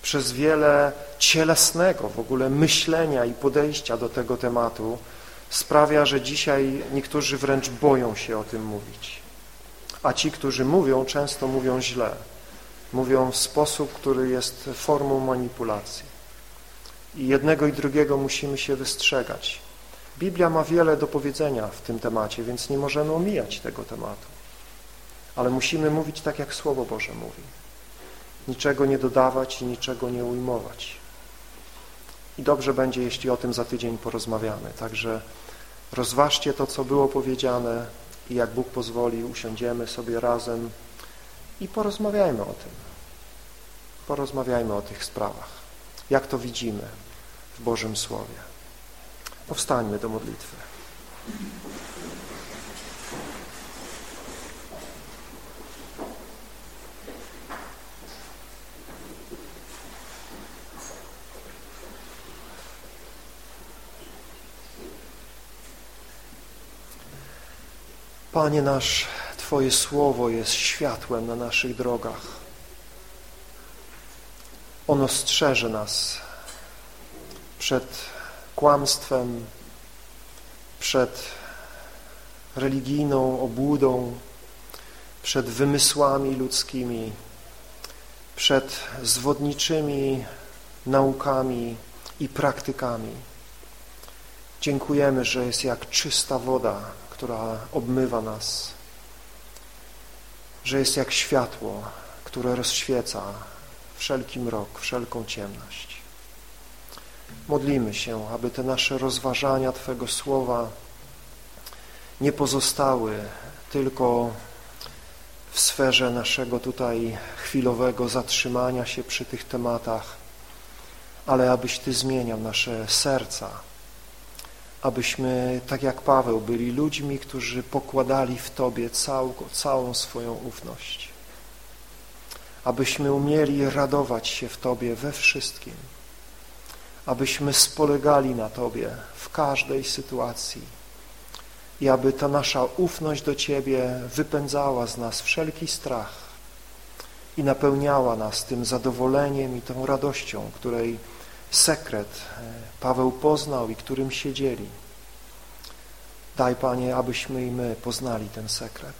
przez wiele cielesnego w ogóle myślenia i podejścia do tego tematu sprawia, że dzisiaj niektórzy wręcz boją się o tym mówić. A ci, którzy mówią, często mówią źle. Mówią w sposób, który jest formą manipulacji. I jednego i drugiego musimy się wystrzegać. Biblia ma wiele do powiedzenia w tym temacie, więc nie możemy omijać tego tematu. Ale musimy mówić tak, jak Słowo Boże mówi. Niczego nie dodawać i niczego nie ujmować. I dobrze będzie, jeśli o tym za tydzień porozmawiamy. Także rozważcie to, co było powiedziane i jak Bóg pozwoli, usiądziemy sobie razem i porozmawiajmy o tym. Porozmawiajmy o tych sprawach. Jak to widzimy w Bożym Słowie. Powstańmy do modlitwy. Panie nasz, Twoje Słowo jest światłem na naszych drogach. Ono strzeże nas przed kłamstwem, przed religijną obłudą, przed wymysłami ludzkimi, przed zwodniczymi naukami i praktykami. Dziękujemy, że jest jak czysta woda, która obmywa nas, że jest jak światło, które rozświeca wszelki mrok, wszelką ciemność. Modlimy się, aby te nasze rozważania Twojego Słowa nie pozostały tylko w sferze naszego tutaj chwilowego zatrzymania się przy tych tematach, ale abyś Ty zmieniał nasze serca, abyśmy, tak jak Paweł, byli ludźmi, którzy pokładali w Tobie całą, całą swoją ufność, abyśmy umieli radować się w Tobie we wszystkim, abyśmy spolegali na Tobie w każdej sytuacji. I aby ta nasza ufność do Ciebie wypędzała z nas wszelki strach i napełniała nas tym zadowoleniem i tą radością, której sekret e, Paweł poznał i którym się dzieli. Daj, Panie, abyśmy i my poznali ten sekret.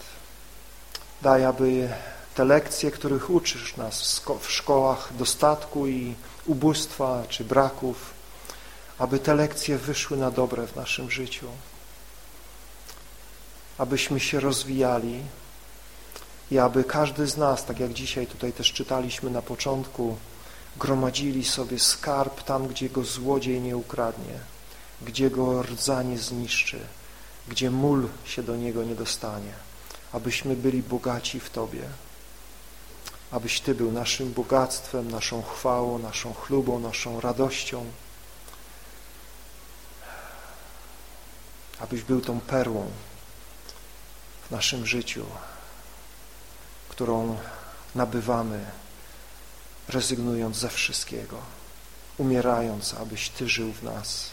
Daj, aby te lekcje, których uczysz nas w szkołach dostatku i ubóstwa czy braków, aby te lekcje wyszły na dobre w naszym życiu, abyśmy się rozwijali i aby każdy z nas, tak jak dzisiaj tutaj też czytaliśmy na początku, gromadzili sobie skarb tam, gdzie go złodziej nie ukradnie, gdzie go rdza nie zniszczy, gdzie mól się do niego nie dostanie, abyśmy byli bogaci w Tobie, abyś Ty był naszym bogactwem, naszą chwałą, naszą chlubą, naszą radością, abyś był tą perłą w naszym życiu, którą nabywamy, rezygnując ze wszystkiego, umierając, abyś Ty żył w nas.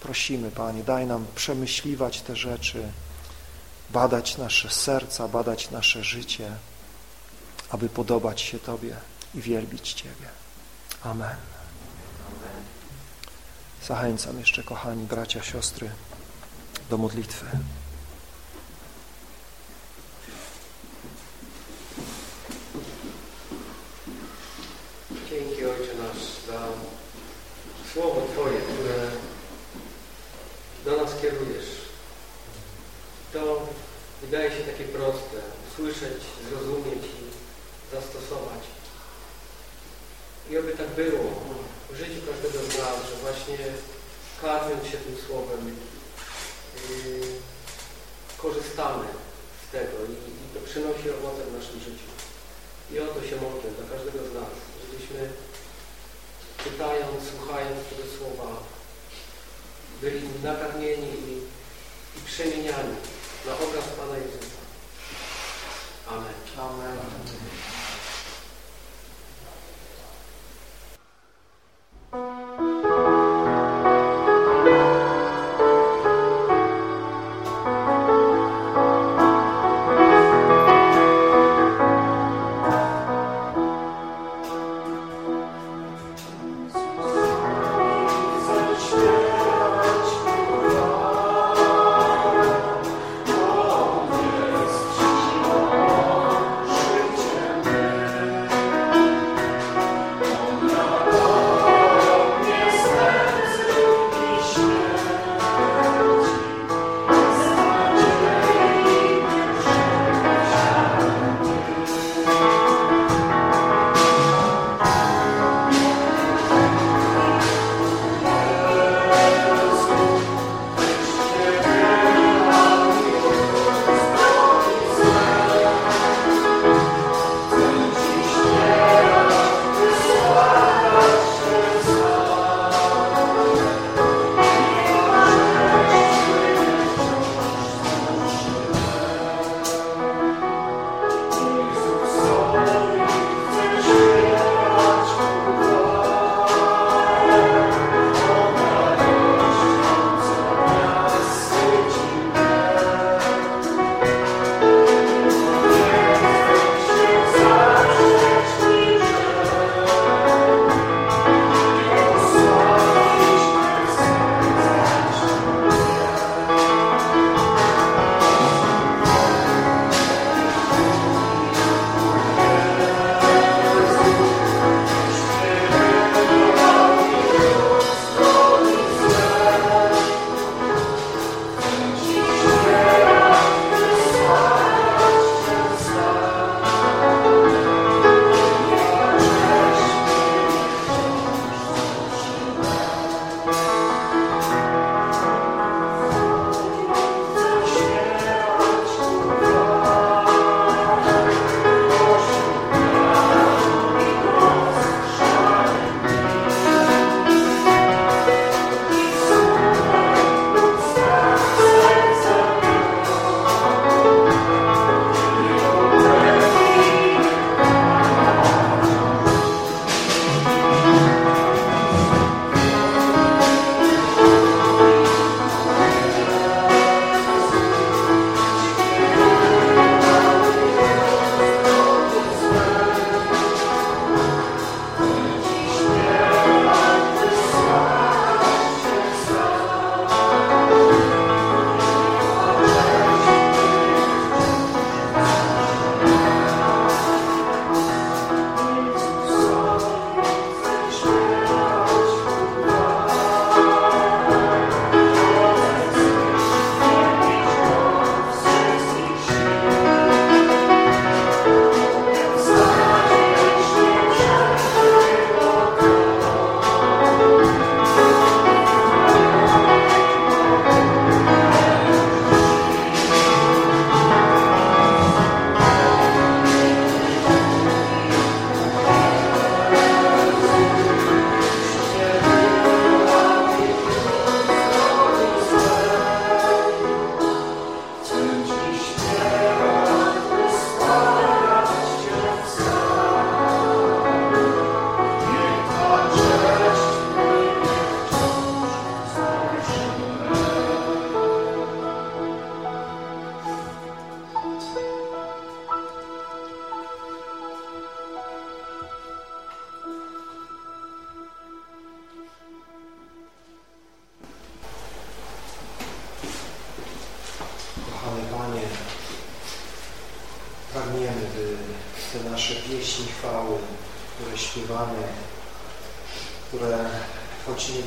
Prosimy, Panie, daj nam przemyśliwać te rzeczy, badać nasze serca, badać nasze życie, aby podobać się Tobie i wielbić Ciebie. Amen. Zachęcam jeszcze, kochani bracia, siostry, do modlitwy. Dzięki Ojcze nasz za Słowo Twoje, które do nas kierujesz. To wydaje się takie proste, słyszeć, zrozumieć i zastosować. I oby tak było w życiu każdego z nas, że właśnie karmiąc się tym Słowem, yy, korzystamy z tego i, i to przynosi owoce w naszym życiu. I o to się modlę dla każdego z nas, żebyśmy czytając, słuchając tego Słowa byli nakarmieni i, i przemieniani na obraz Pana Jezusa. Amen. Amen.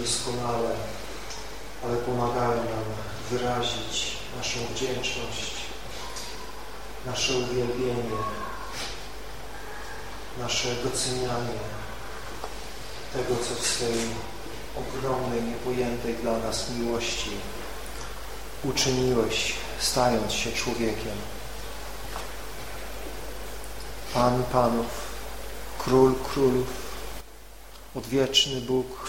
Choć niedoskonale, ale pomagają nam wyrazić naszą wdzięczność, nasze uwielbienie, nasze docenianie tego, co w swej ogromnej, niepojętej dla nas miłości uczyniłeś, stając się człowiekiem. Pan Panów, Król Królów, odwieczny Bóg,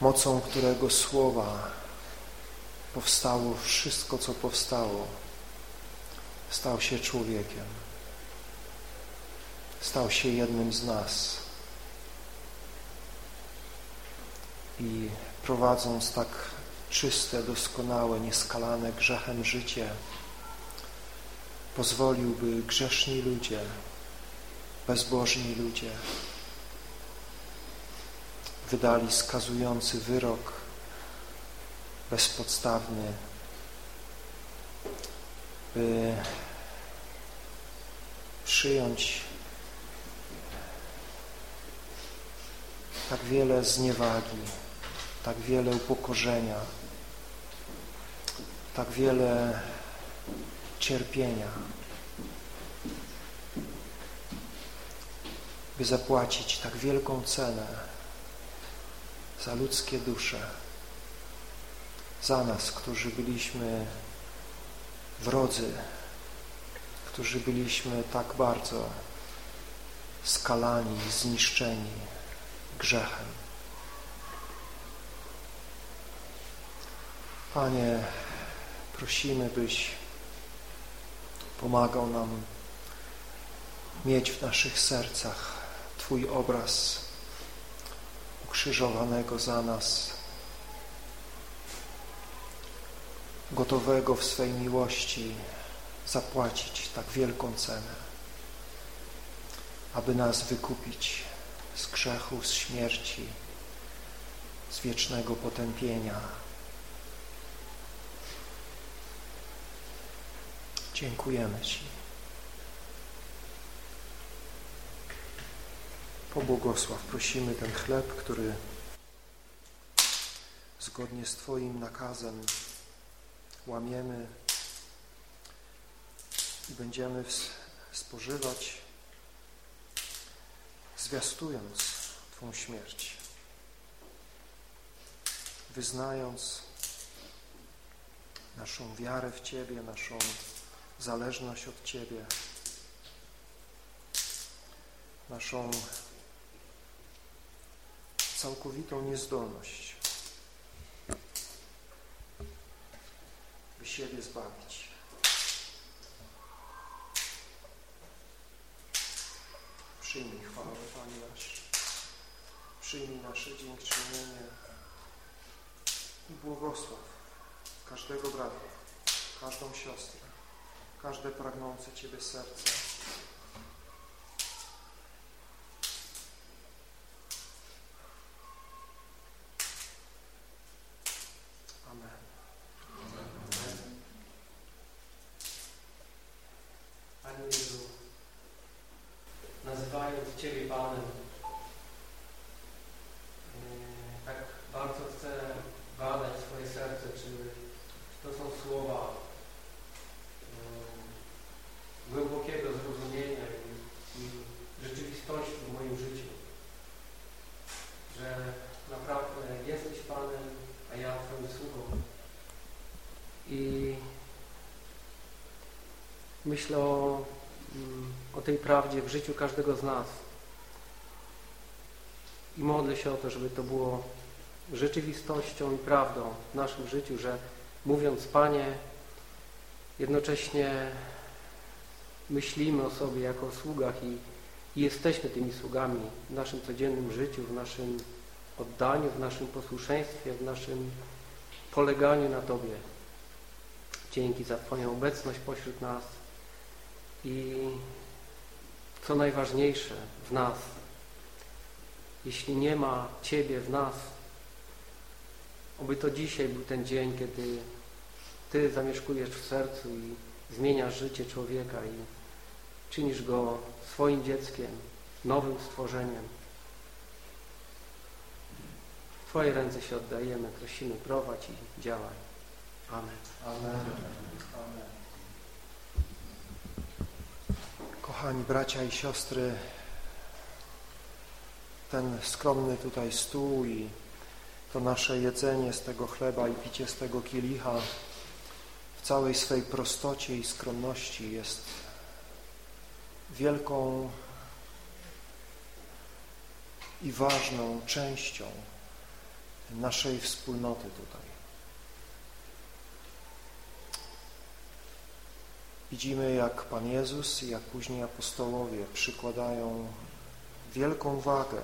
mocą którego słowa powstało wszystko, co powstało, stał się człowiekiem. Stał się jednym z nas. I prowadząc tak czyste, doskonałe, nieskalane grzechem życie, pozwolił, by grzeszni ludzie, bezbożni ludzie wydali skazujący wyrok bezpodstawny, by przyjąć tak wiele zniewagi, tak wiele upokorzenia, tak wiele cierpienia, by zapłacić tak wielką cenę za ludzkie dusze, za nas, którzy byliśmy wrodzy, którzy byliśmy tak bardzo skalani, zniszczeni grzechem. Panie, prosimy, byś pomagał nam mieć w naszych sercach Twój obraz ukrzyżowanego za nas, gotowego w swej miłości zapłacić tak wielką cenę, aby nas wykupić z grzechu, z śmierci, z wiecznego potępienia. Dziękujemy Ci. Pobłogosław, prosimy ten chleb, który zgodnie z Twoim nakazem łamiemy i będziemy spożywać, zwiastując Twą śmierć, wyznając naszą wiarę w Ciebie, naszą zależność od Ciebie, naszą całkowitą niezdolność, by siebie zbawić. Przyjmij chwałę, Panie nasz. Przyjmij nasze dziękczynienie i błogosław każdego brata, każdą siostrę, każde pragnące Ciebie serce. Amen. Panie Jezu, nazywając Ciebie Panem, e, tak bardzo chcę badać swoje serce, czy, czy to są słowa e, głębokiego zrozumienia i, i rzeczywistości w moim życiu, że naprawdę jesteś Panem, a ja Twoim sługą. I myślę o, mm, o tej prawdzie w życiu każdego z nas. I modlę się o to, żeby to było rzeczywistością i prawdą w naszym życiu, że mówiąc Panie, jednocześnie myślimy o sobie jako o sługach i, i jesteśmy tymi sługami w naszym codziennym życiu, w naszym oddaniu, w naszym posłuszeństwie, w naszym poleganiu na Tobie. Dzięki za Twoją obecność pośród nas i co najważniejsze w nas, jeśli nie ma Ciebie w nas, oby to dzisiaj był ten dzień, kiedy Ty zamieszkujesz w sercu i zmieniasz życie człowieka i czynisz go swoim dzieckiem, nowym stworzeniem. W Twoje ręce się oddajemy, prosimy, prowadź i działaj. Amen. Amen. Amen. Kochani bracia i siostry, ten skromny tutaj stół i to nasze jedzenie z tego chleba i picie z tego kielicha w całej swej prostocie i skromności jest wielką i ważną częścią naszej wspólnoty tutaj. Widzimy, jak Pan Jezus i jak później apostołowie przykładają wielką wagę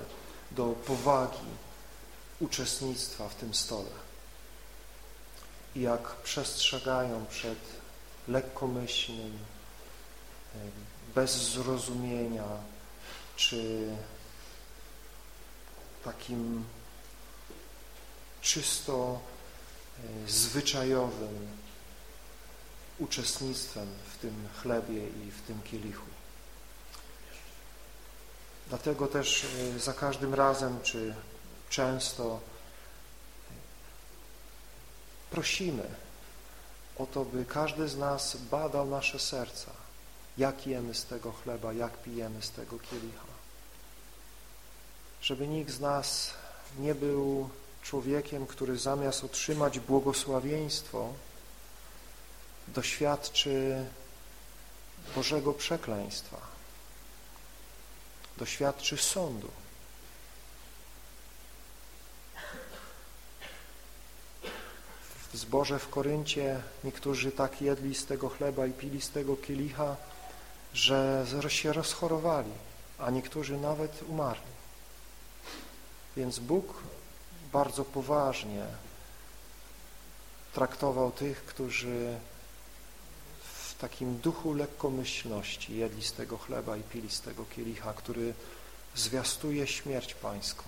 do powagi uczestnictwa w tym stole. I jak przestrzegają przed lekkomyślnym, bez zrozumienia czy takim czysto zwyczajowym uczestnictwem w tym chlebie i w tym kielichu. Dlatego też e, za każdym razem, czy często prosimy o to, by każdy z nas badał nasze serca, jak jemy z tego chleba, jak pijemy z tego kielicha. Żeby nikt z nas nie był człowiekiem, który zamiast otrzymać błogosławieństwo, doświadczy Bożego przekleństwa, doświadczy sądu. W zborze w Koryncie niektórzy tak jedli z tego chleba i pili z tego kielicha, że się rozchorowali, a niektórzy nawet umarli. Więc Bóg bardzo poważnie traktował tych, którzy w takim duchu lekkomyślności jedli z tego chleba i pili z tego kielicha, który zwiastuje śmierć pańską.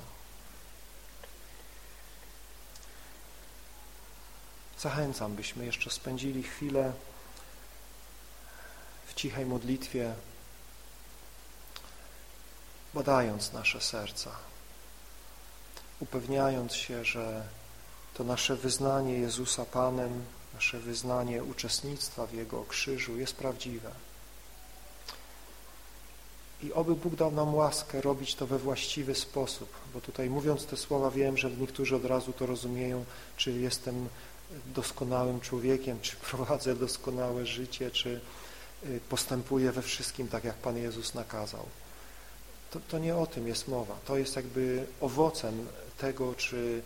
Zachęcam, byśmy jeszcze spędzili chwilę w cichej modlitwie, badając nasze serca, upewniając się, że to nasze wyznanie Jezusa Panem, nasze wyznanie uczestnictwa w Jego krzyżu jest prawdziwe. I oby Bóg dał nam łaskę robić to we właściwy sposób, bo tutaj mówiąc te słowa wiem, że niektórzy od razu to rozumieją, czy jestem doskonałym człowiekiem, czy *laughs* prowadzę doskonałe życie, czy y, postępuję we wszystkim tak, jak Pan Jezus nakazał. To, to nie o tym jest mowa. To jest jakby owocem tego, czy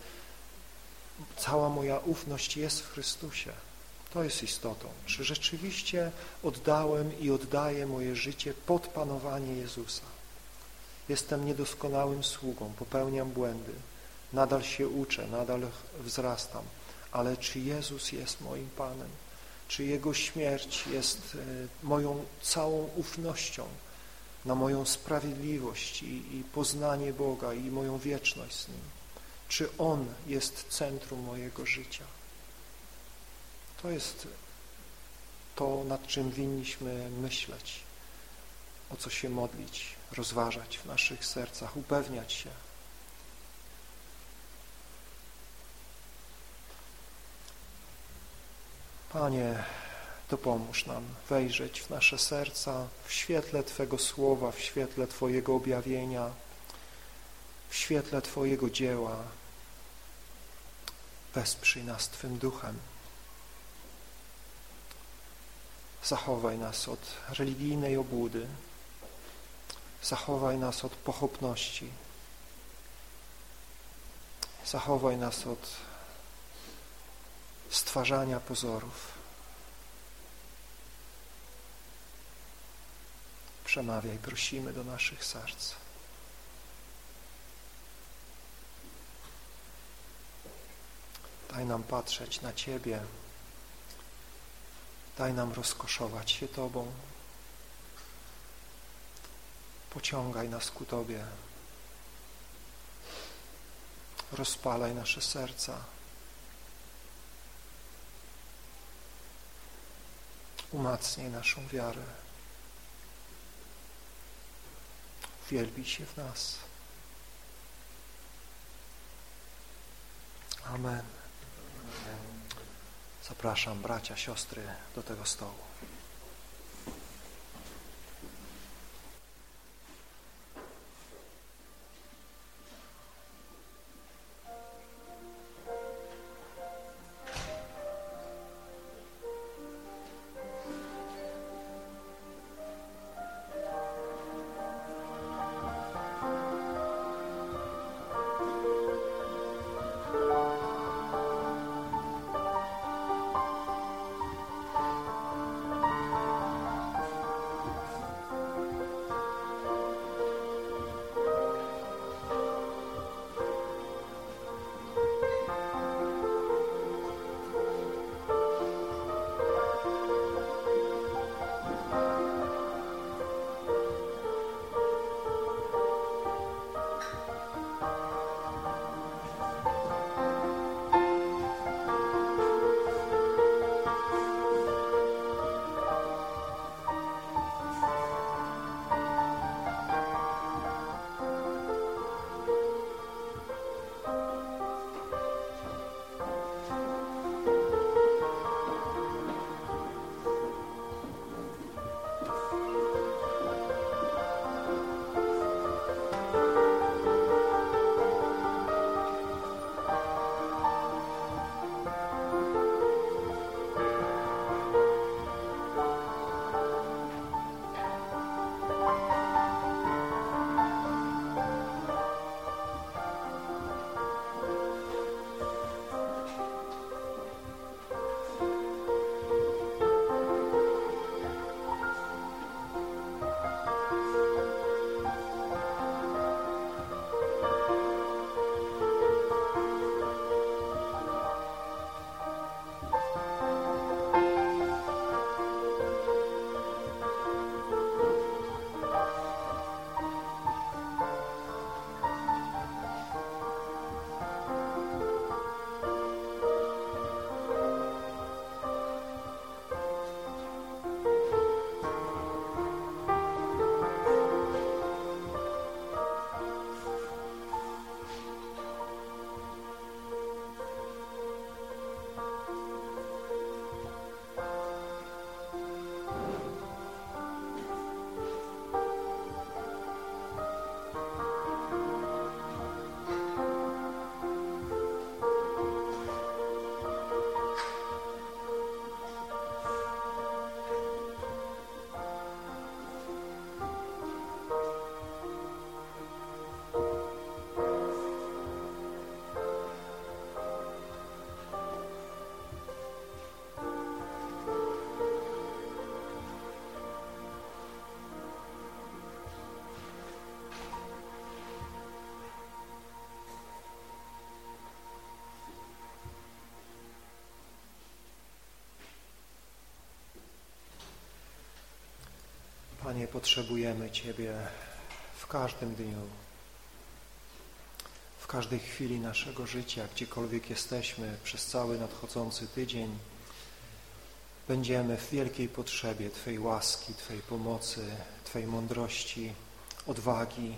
cała moja ufność jest w Chrystusie. To jest istotą. Czy rzeczywiście oddałem i oddaję moje życie pod panowanie Jezusa. Jestem niedoskonałym sługą, popełniam błędy, nadal się uczę, nadal wzrastam, ale czy Jezus jest moim Panem? Czy Jego śmierć jest e, moją całą ufnością na moją sprawiedliwość i, i poznanie Boga i moją wieczność z Nim? Czy On jest centrum mojego życia? To jest to, nad czym winniśmy myśleć, o co się modlić, rozważać w naszych sercach, upewniać się. Panie, dopomóż nam wejrzeć w nasze serca w świetle Twego Słowa, w świetle Twojego objawienia, w świetle Twojego dzieła. Wesprzyj nas Twym duchem. Zachowaj nas od religijnej obłudy. Zachowaj nas od pochopności. Zachowaj nas od stwarzania pozorów. Przemawiaj, prosimy do naszych serc. Daj nam patrzeć na Ciebie. Daj nam rozkoszować się Tobą. Pociągaj nas ku Tobie. Rozpalaj nasze serca. umacnij naszą wiarę. Wielbi się w nas. Amen. Zapraszam bracia, siostry do tego stołu. Potrzebujemy Ciebie w każdym dniu, w każdej chwili naszego życia, gdziekolwiek jesteśmy przez cały nadchodzący tydzień. Będziemy w wielkiej potrzebie Twojej łaski, Twojej pomocy, Twojej mądrości, odwagi,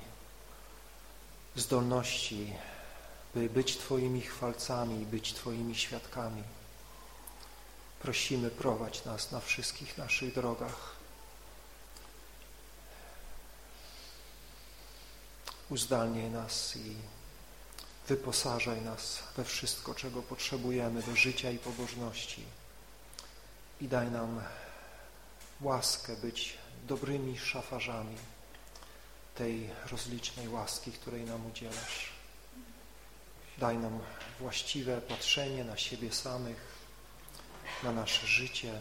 zdolności, by być Twoimi chwalcami być Twoimi świadkami. Prosimy, prowadź nas na wszystkich naszych drogach. Uzdalnij nas i wyposażaj nas we wszystko, czego potrzebujemy do życia i pobożności i daj nam łaskę być dobrymi szafarzami tej rozlicznej łaski, której nam udzielasz. Daj nam właściwe patrzenie na siebie samych, na nasze życie.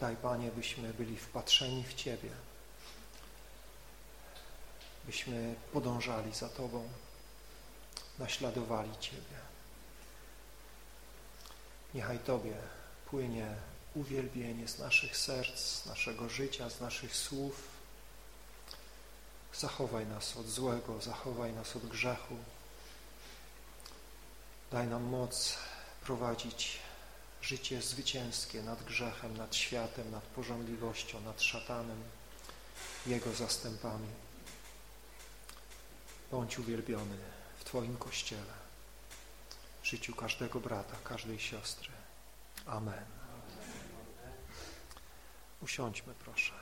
Daj, Panie, byśmy byli wpatrzeni w Ciebie byśmy podążali za Tobą, naśladowali Ciebie. Niechaj Tobie płynie uwielbienie z naszych serc, z naszego życia, z naszych słów. Zachowaj nas od złego, zachowaj nas od grzechu. Daj nam moc prowadzić życie zwycięskie nad grzechem, nad światem, nad porządliwością, nad szatanem, jego zastępami. Bądź uwielbiony w Twoim Kościele, w życiu każdego brata, każdej siostry. Amen. Usiądźmy proszę.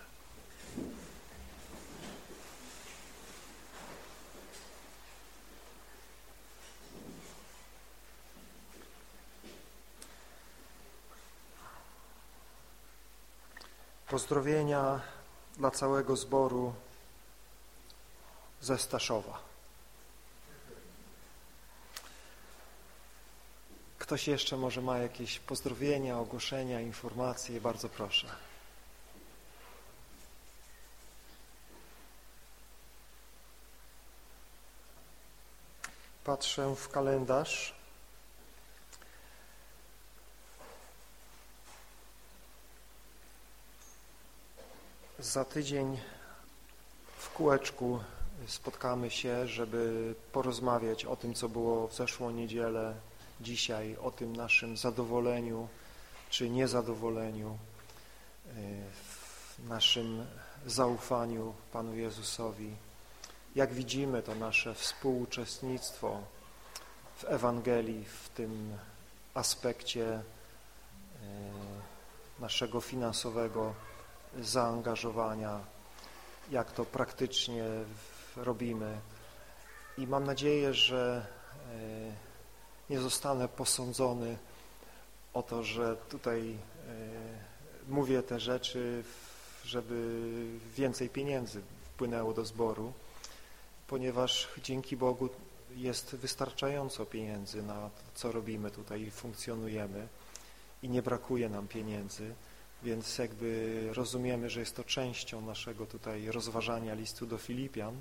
Pozdrowienia dla całego zboru ze Staszowa. Ktoś jeszcze może ma jakieś pozdrowienia, ogłoszenia, informacje? Bardzo proszę. Patrzę w kalendarz. Za tydzień w kółeczku spotkamy się, żeby porozmawiać o tym, co było w zeszłą niedzielę, dzisiaj, o tym naszym zadowoleniu czy niezadowoleniu, y, w naszym zaufaniu Panu Jezusowi. Jak widzimy to nasze współuczestnictwo w Ewangelii, w tym aspekcie y, naszego finansowego zaangażowania, jak to praktycznie robimy. I mam nadzieję, że e, nie zostanę posądzony o to, że tutaj e, mówię te rzeczy, żeby więcej pieniędzy wpłynęło do zboru, ponieważ dzięki Bogu jest wystarczająco pieniędzy na to, co robimy tutaj i funkcjonujemy i nie brakuje nam pieniędzy. Więc jakby rozumiemy, że jest to częścią naszego tutaj rozważania listu do Filipian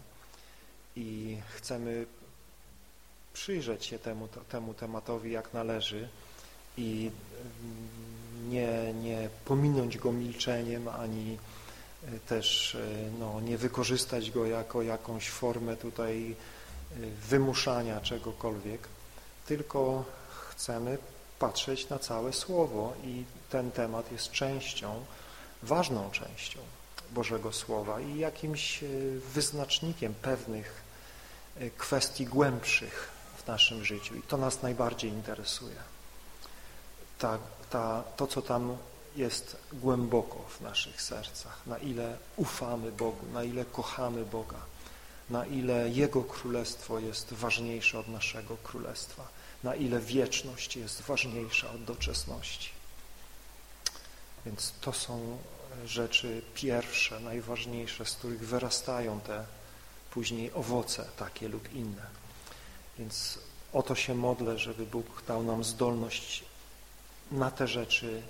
i chcemy przyjrzeć się temu, temu tematowi jak należy i mm, nie, nie pominąć go milczeniem, ani e, też e, no, nie wykorzystać go jako jakąś formę tutaj e, wymuszania czegokolwiek, tylko chcemy patrzeć na całe Słowo i ten temat jest częścią, ważną częścią Bożego Słowa i jakimś wyznacznikiem pewnych kwestii głębszych naszym życiu i to nas najbardziej interesuje. Ta, ta, to, co tam jest głęboko w naszych sercach, na ile ufamy Bogu, na ile kochamy Boga, na ile Jego Królestwo jest ważniejsze od naszego Królestwa na ile wieczność jest ważniejsza od doczesności. Więc to są rzeczy pierwsze, najważniejsze, z których wyrastają te później owoce takie lub inne. Więc o to się modlę, żeby Bóg dał nam zdolność na te rzeczy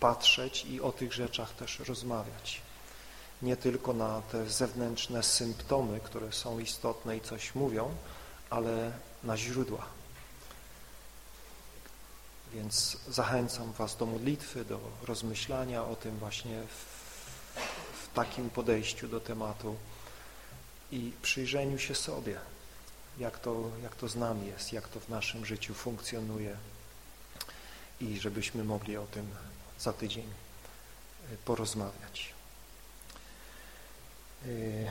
patrzeć i o tych rzeczach też rozmawiać. Nie tylko na te zewnętrzne symptomy, które są istotne i coś mówią, ale na źródła. Więc zachęcam Was do modlitwy, do rozmyślania o tym właśnie w, w takim podejściu do tematu i przyjrzeniu się sobie, jak to, jak to z nami jest, jak to w naszym życiu funkcjonuje i żebyśmy mogli o tym za tydzień y, porozmawiać. Y,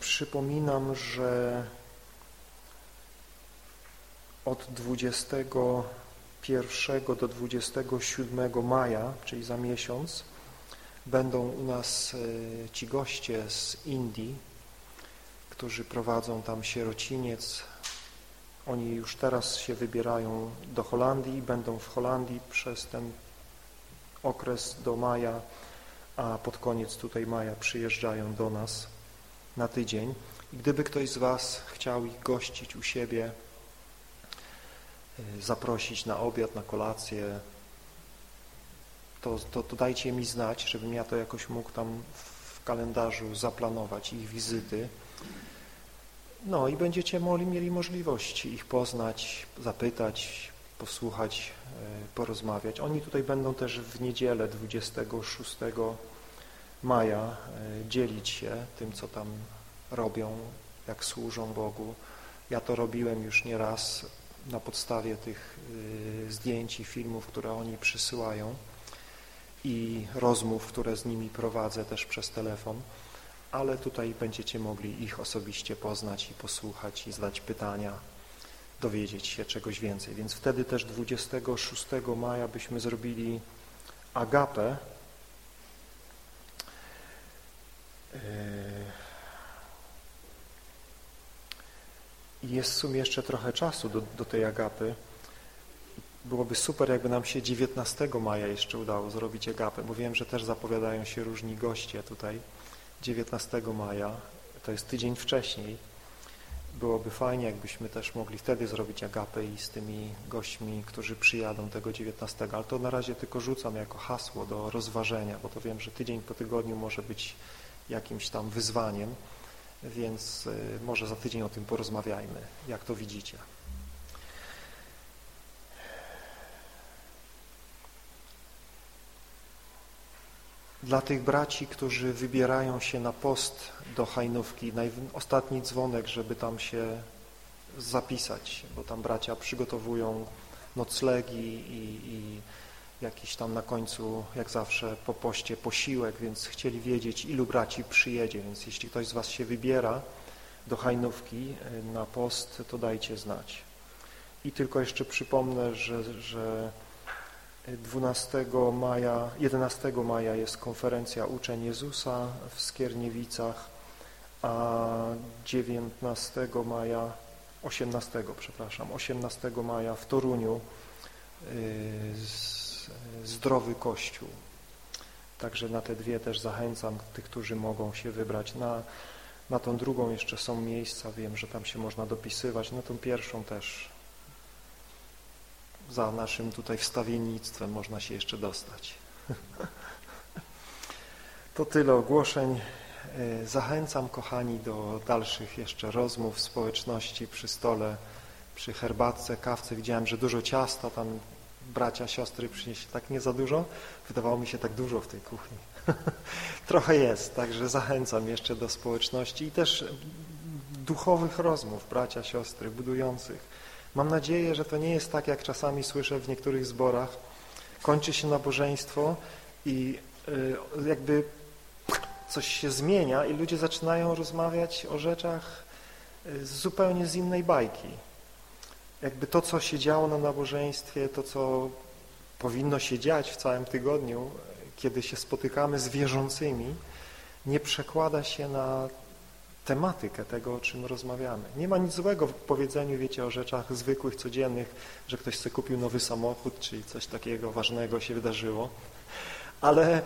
przypominam, że od 21 do 27 maja, czyli za miesiąc, będą u nas e, ci goście z Indii, którzy prowadzą tam sierociniec. Oni już teraz się wybierają do Holandii, będą w Holandii przez ten okres do maja, a pod koniec tutaj maja przyjeżdżają do nas na tydzień. I gdyby ktoś z Was chciał ich gościć u siebie, Y, zaprosić na obiad, na kolację, to, to, to dajcie mi znać, żebym ja to jakoś mógł tam w kalendarzu zaplanować ich wizyty. No i będziecie mieli możliwość ich poznać, zapytać, posłuchać, y, porozmawiać. Oni tutaj będą też w niedzielę 26 maja y, dzielić się tym, co tam robią, jak służą Bogu. Ja to robiłem już nie raz na podstawie tych y, zdjęć i filmów, które oni przysyłają i rozmów, które z nimi prowadzę też przez telefon, ale tutaj będziecie mogli ich osobiście poznać i posłuchać i zadać pytania, dowiedzieć się czegoś więcej. Więc wtedy też 26 maja byśmy zrobili agapę. Yy, jest w sumie jeszcze trochę czasu do, do tej agapy. Byłoby super, jakby nam się 19 maja jeszcze udało zrobić agapę, bo wiem, że też zapowiadają się różni goście tutaj. 19 maja, to jest tydzień wcześniej. Byłoby fajnie, jakbyśmy też mogli wtedy zrobić agapę i z tymi gośćmi, którzy przyjadą tego 19, ale to na razie tylko rzucam jako hasło do rozważenia, bo to wiem, że tydzień po tygodniu może być jakimś tam wyzwaniem, więc y, może za tydzień o tym porozmawiajmy, jak to widzicie. Dla tych braci, którzy wybierają się na post do Hajnówki, ostatni dzwonek, żeby tam się zapisać, bo tam bracia przygotowują noclegi i, i jakiś tam na końcu, jak zawsze, po poście posiłek, więc chcieli wiedzieć, ilu braci przyjedzie, więc jeśli ktoś z Was się wybiera do Hajnówki e, na post, to dajcie znać. I tylko jeszcze przypomnę, że, że 12 maja, 11 maja jest konferencja Uczeń Jezusa w Skierniewicach, a 19 maja, 18, przepraszam, 18 maja w Toruniu y, Zdrowy Kościół. Także na te dwie też zachęcam tych, którzy mogą się wybrać. Na, na tą drugą jeszcze są miejsca, wiem, że tam się można dopisywać, na tą pierwszą też za naszym tutaj wstawiennictwem można się jeszcze dostać. *laughs* To tyle ogłoszeń. E, zachęcam, kochani, do dalszych jeszcze rozmów społeczności przy stole, przy herbatce, kawce. Widziałem, że dużo ciasta, tam bracia, siostry przynieśli tak nie za dużo. Wydawało mi się tak dużo w tej kuchni. *laughs* Trochę jest, także zachęcam jeszcze do społeczności i też duchowych rozmów, bracia, siostry, budujących Mam nadzieję, że to nie jest tak, jak czasami słyszę w niektórych zborach. Kończy się nabożeństwo i y, jakby coś się zmienia i ludzie zaczynają rozmawiać o rzeczach y, zupełnie z innej bajki. Jakby to, co się działo na nabożeństwie, to, co powinno się dziać w całym tygodniu, kiedy się spotykamy z wierzącymi, nie przekłada się na tematykę tego, o czym rozmawiamy. Nie ma nic złego w powiedzeniu, wiecie, o rzeczach zwykłych, codziennych, że ktoś sobie kupił nowy samochód, czyli coś takiego ważnego się wydarzyło, ale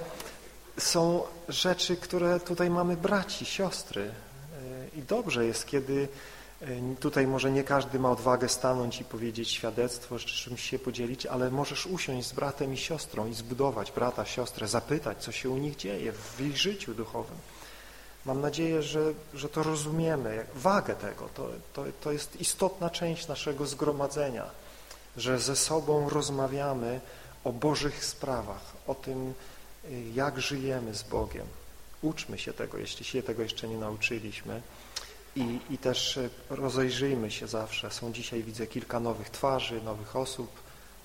są rzeczy, które tutaj mamy braci, siostry i dobrze jest, kiedy e, tutaj może nie każdy ma odwagę stanąć i powiedzieć świadectwo, czy czymś się podzielić, ale możesz usiąść z bratem i siostrą i zbudować brata, siostrę, zapytać, co się u nich dzieje w ich życiu duchowym. Mam nadzieję, że, że to rozumiemy, wagę tego. To, to, to jest istotna część naszego zgromadzenia, że ze sobą rozmawiamy o Bożych sprawach, o tym, jak żyjemy z Bogiem. Uczmy się tego, jeśli się tego jeszcze nie nauczyliśmy. I, I też rozejrzyjmy się zawsze. Są dzisiaj, widzę, kilka nowych twarzy, nowych osób.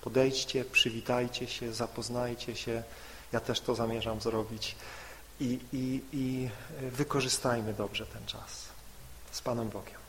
Podejdźcie, przywitajcie się, zapoznajcie się. Ja też to zamierzam zrobić i, i, i wykorzystajmy dobrze ten czas z Panem Bogiem.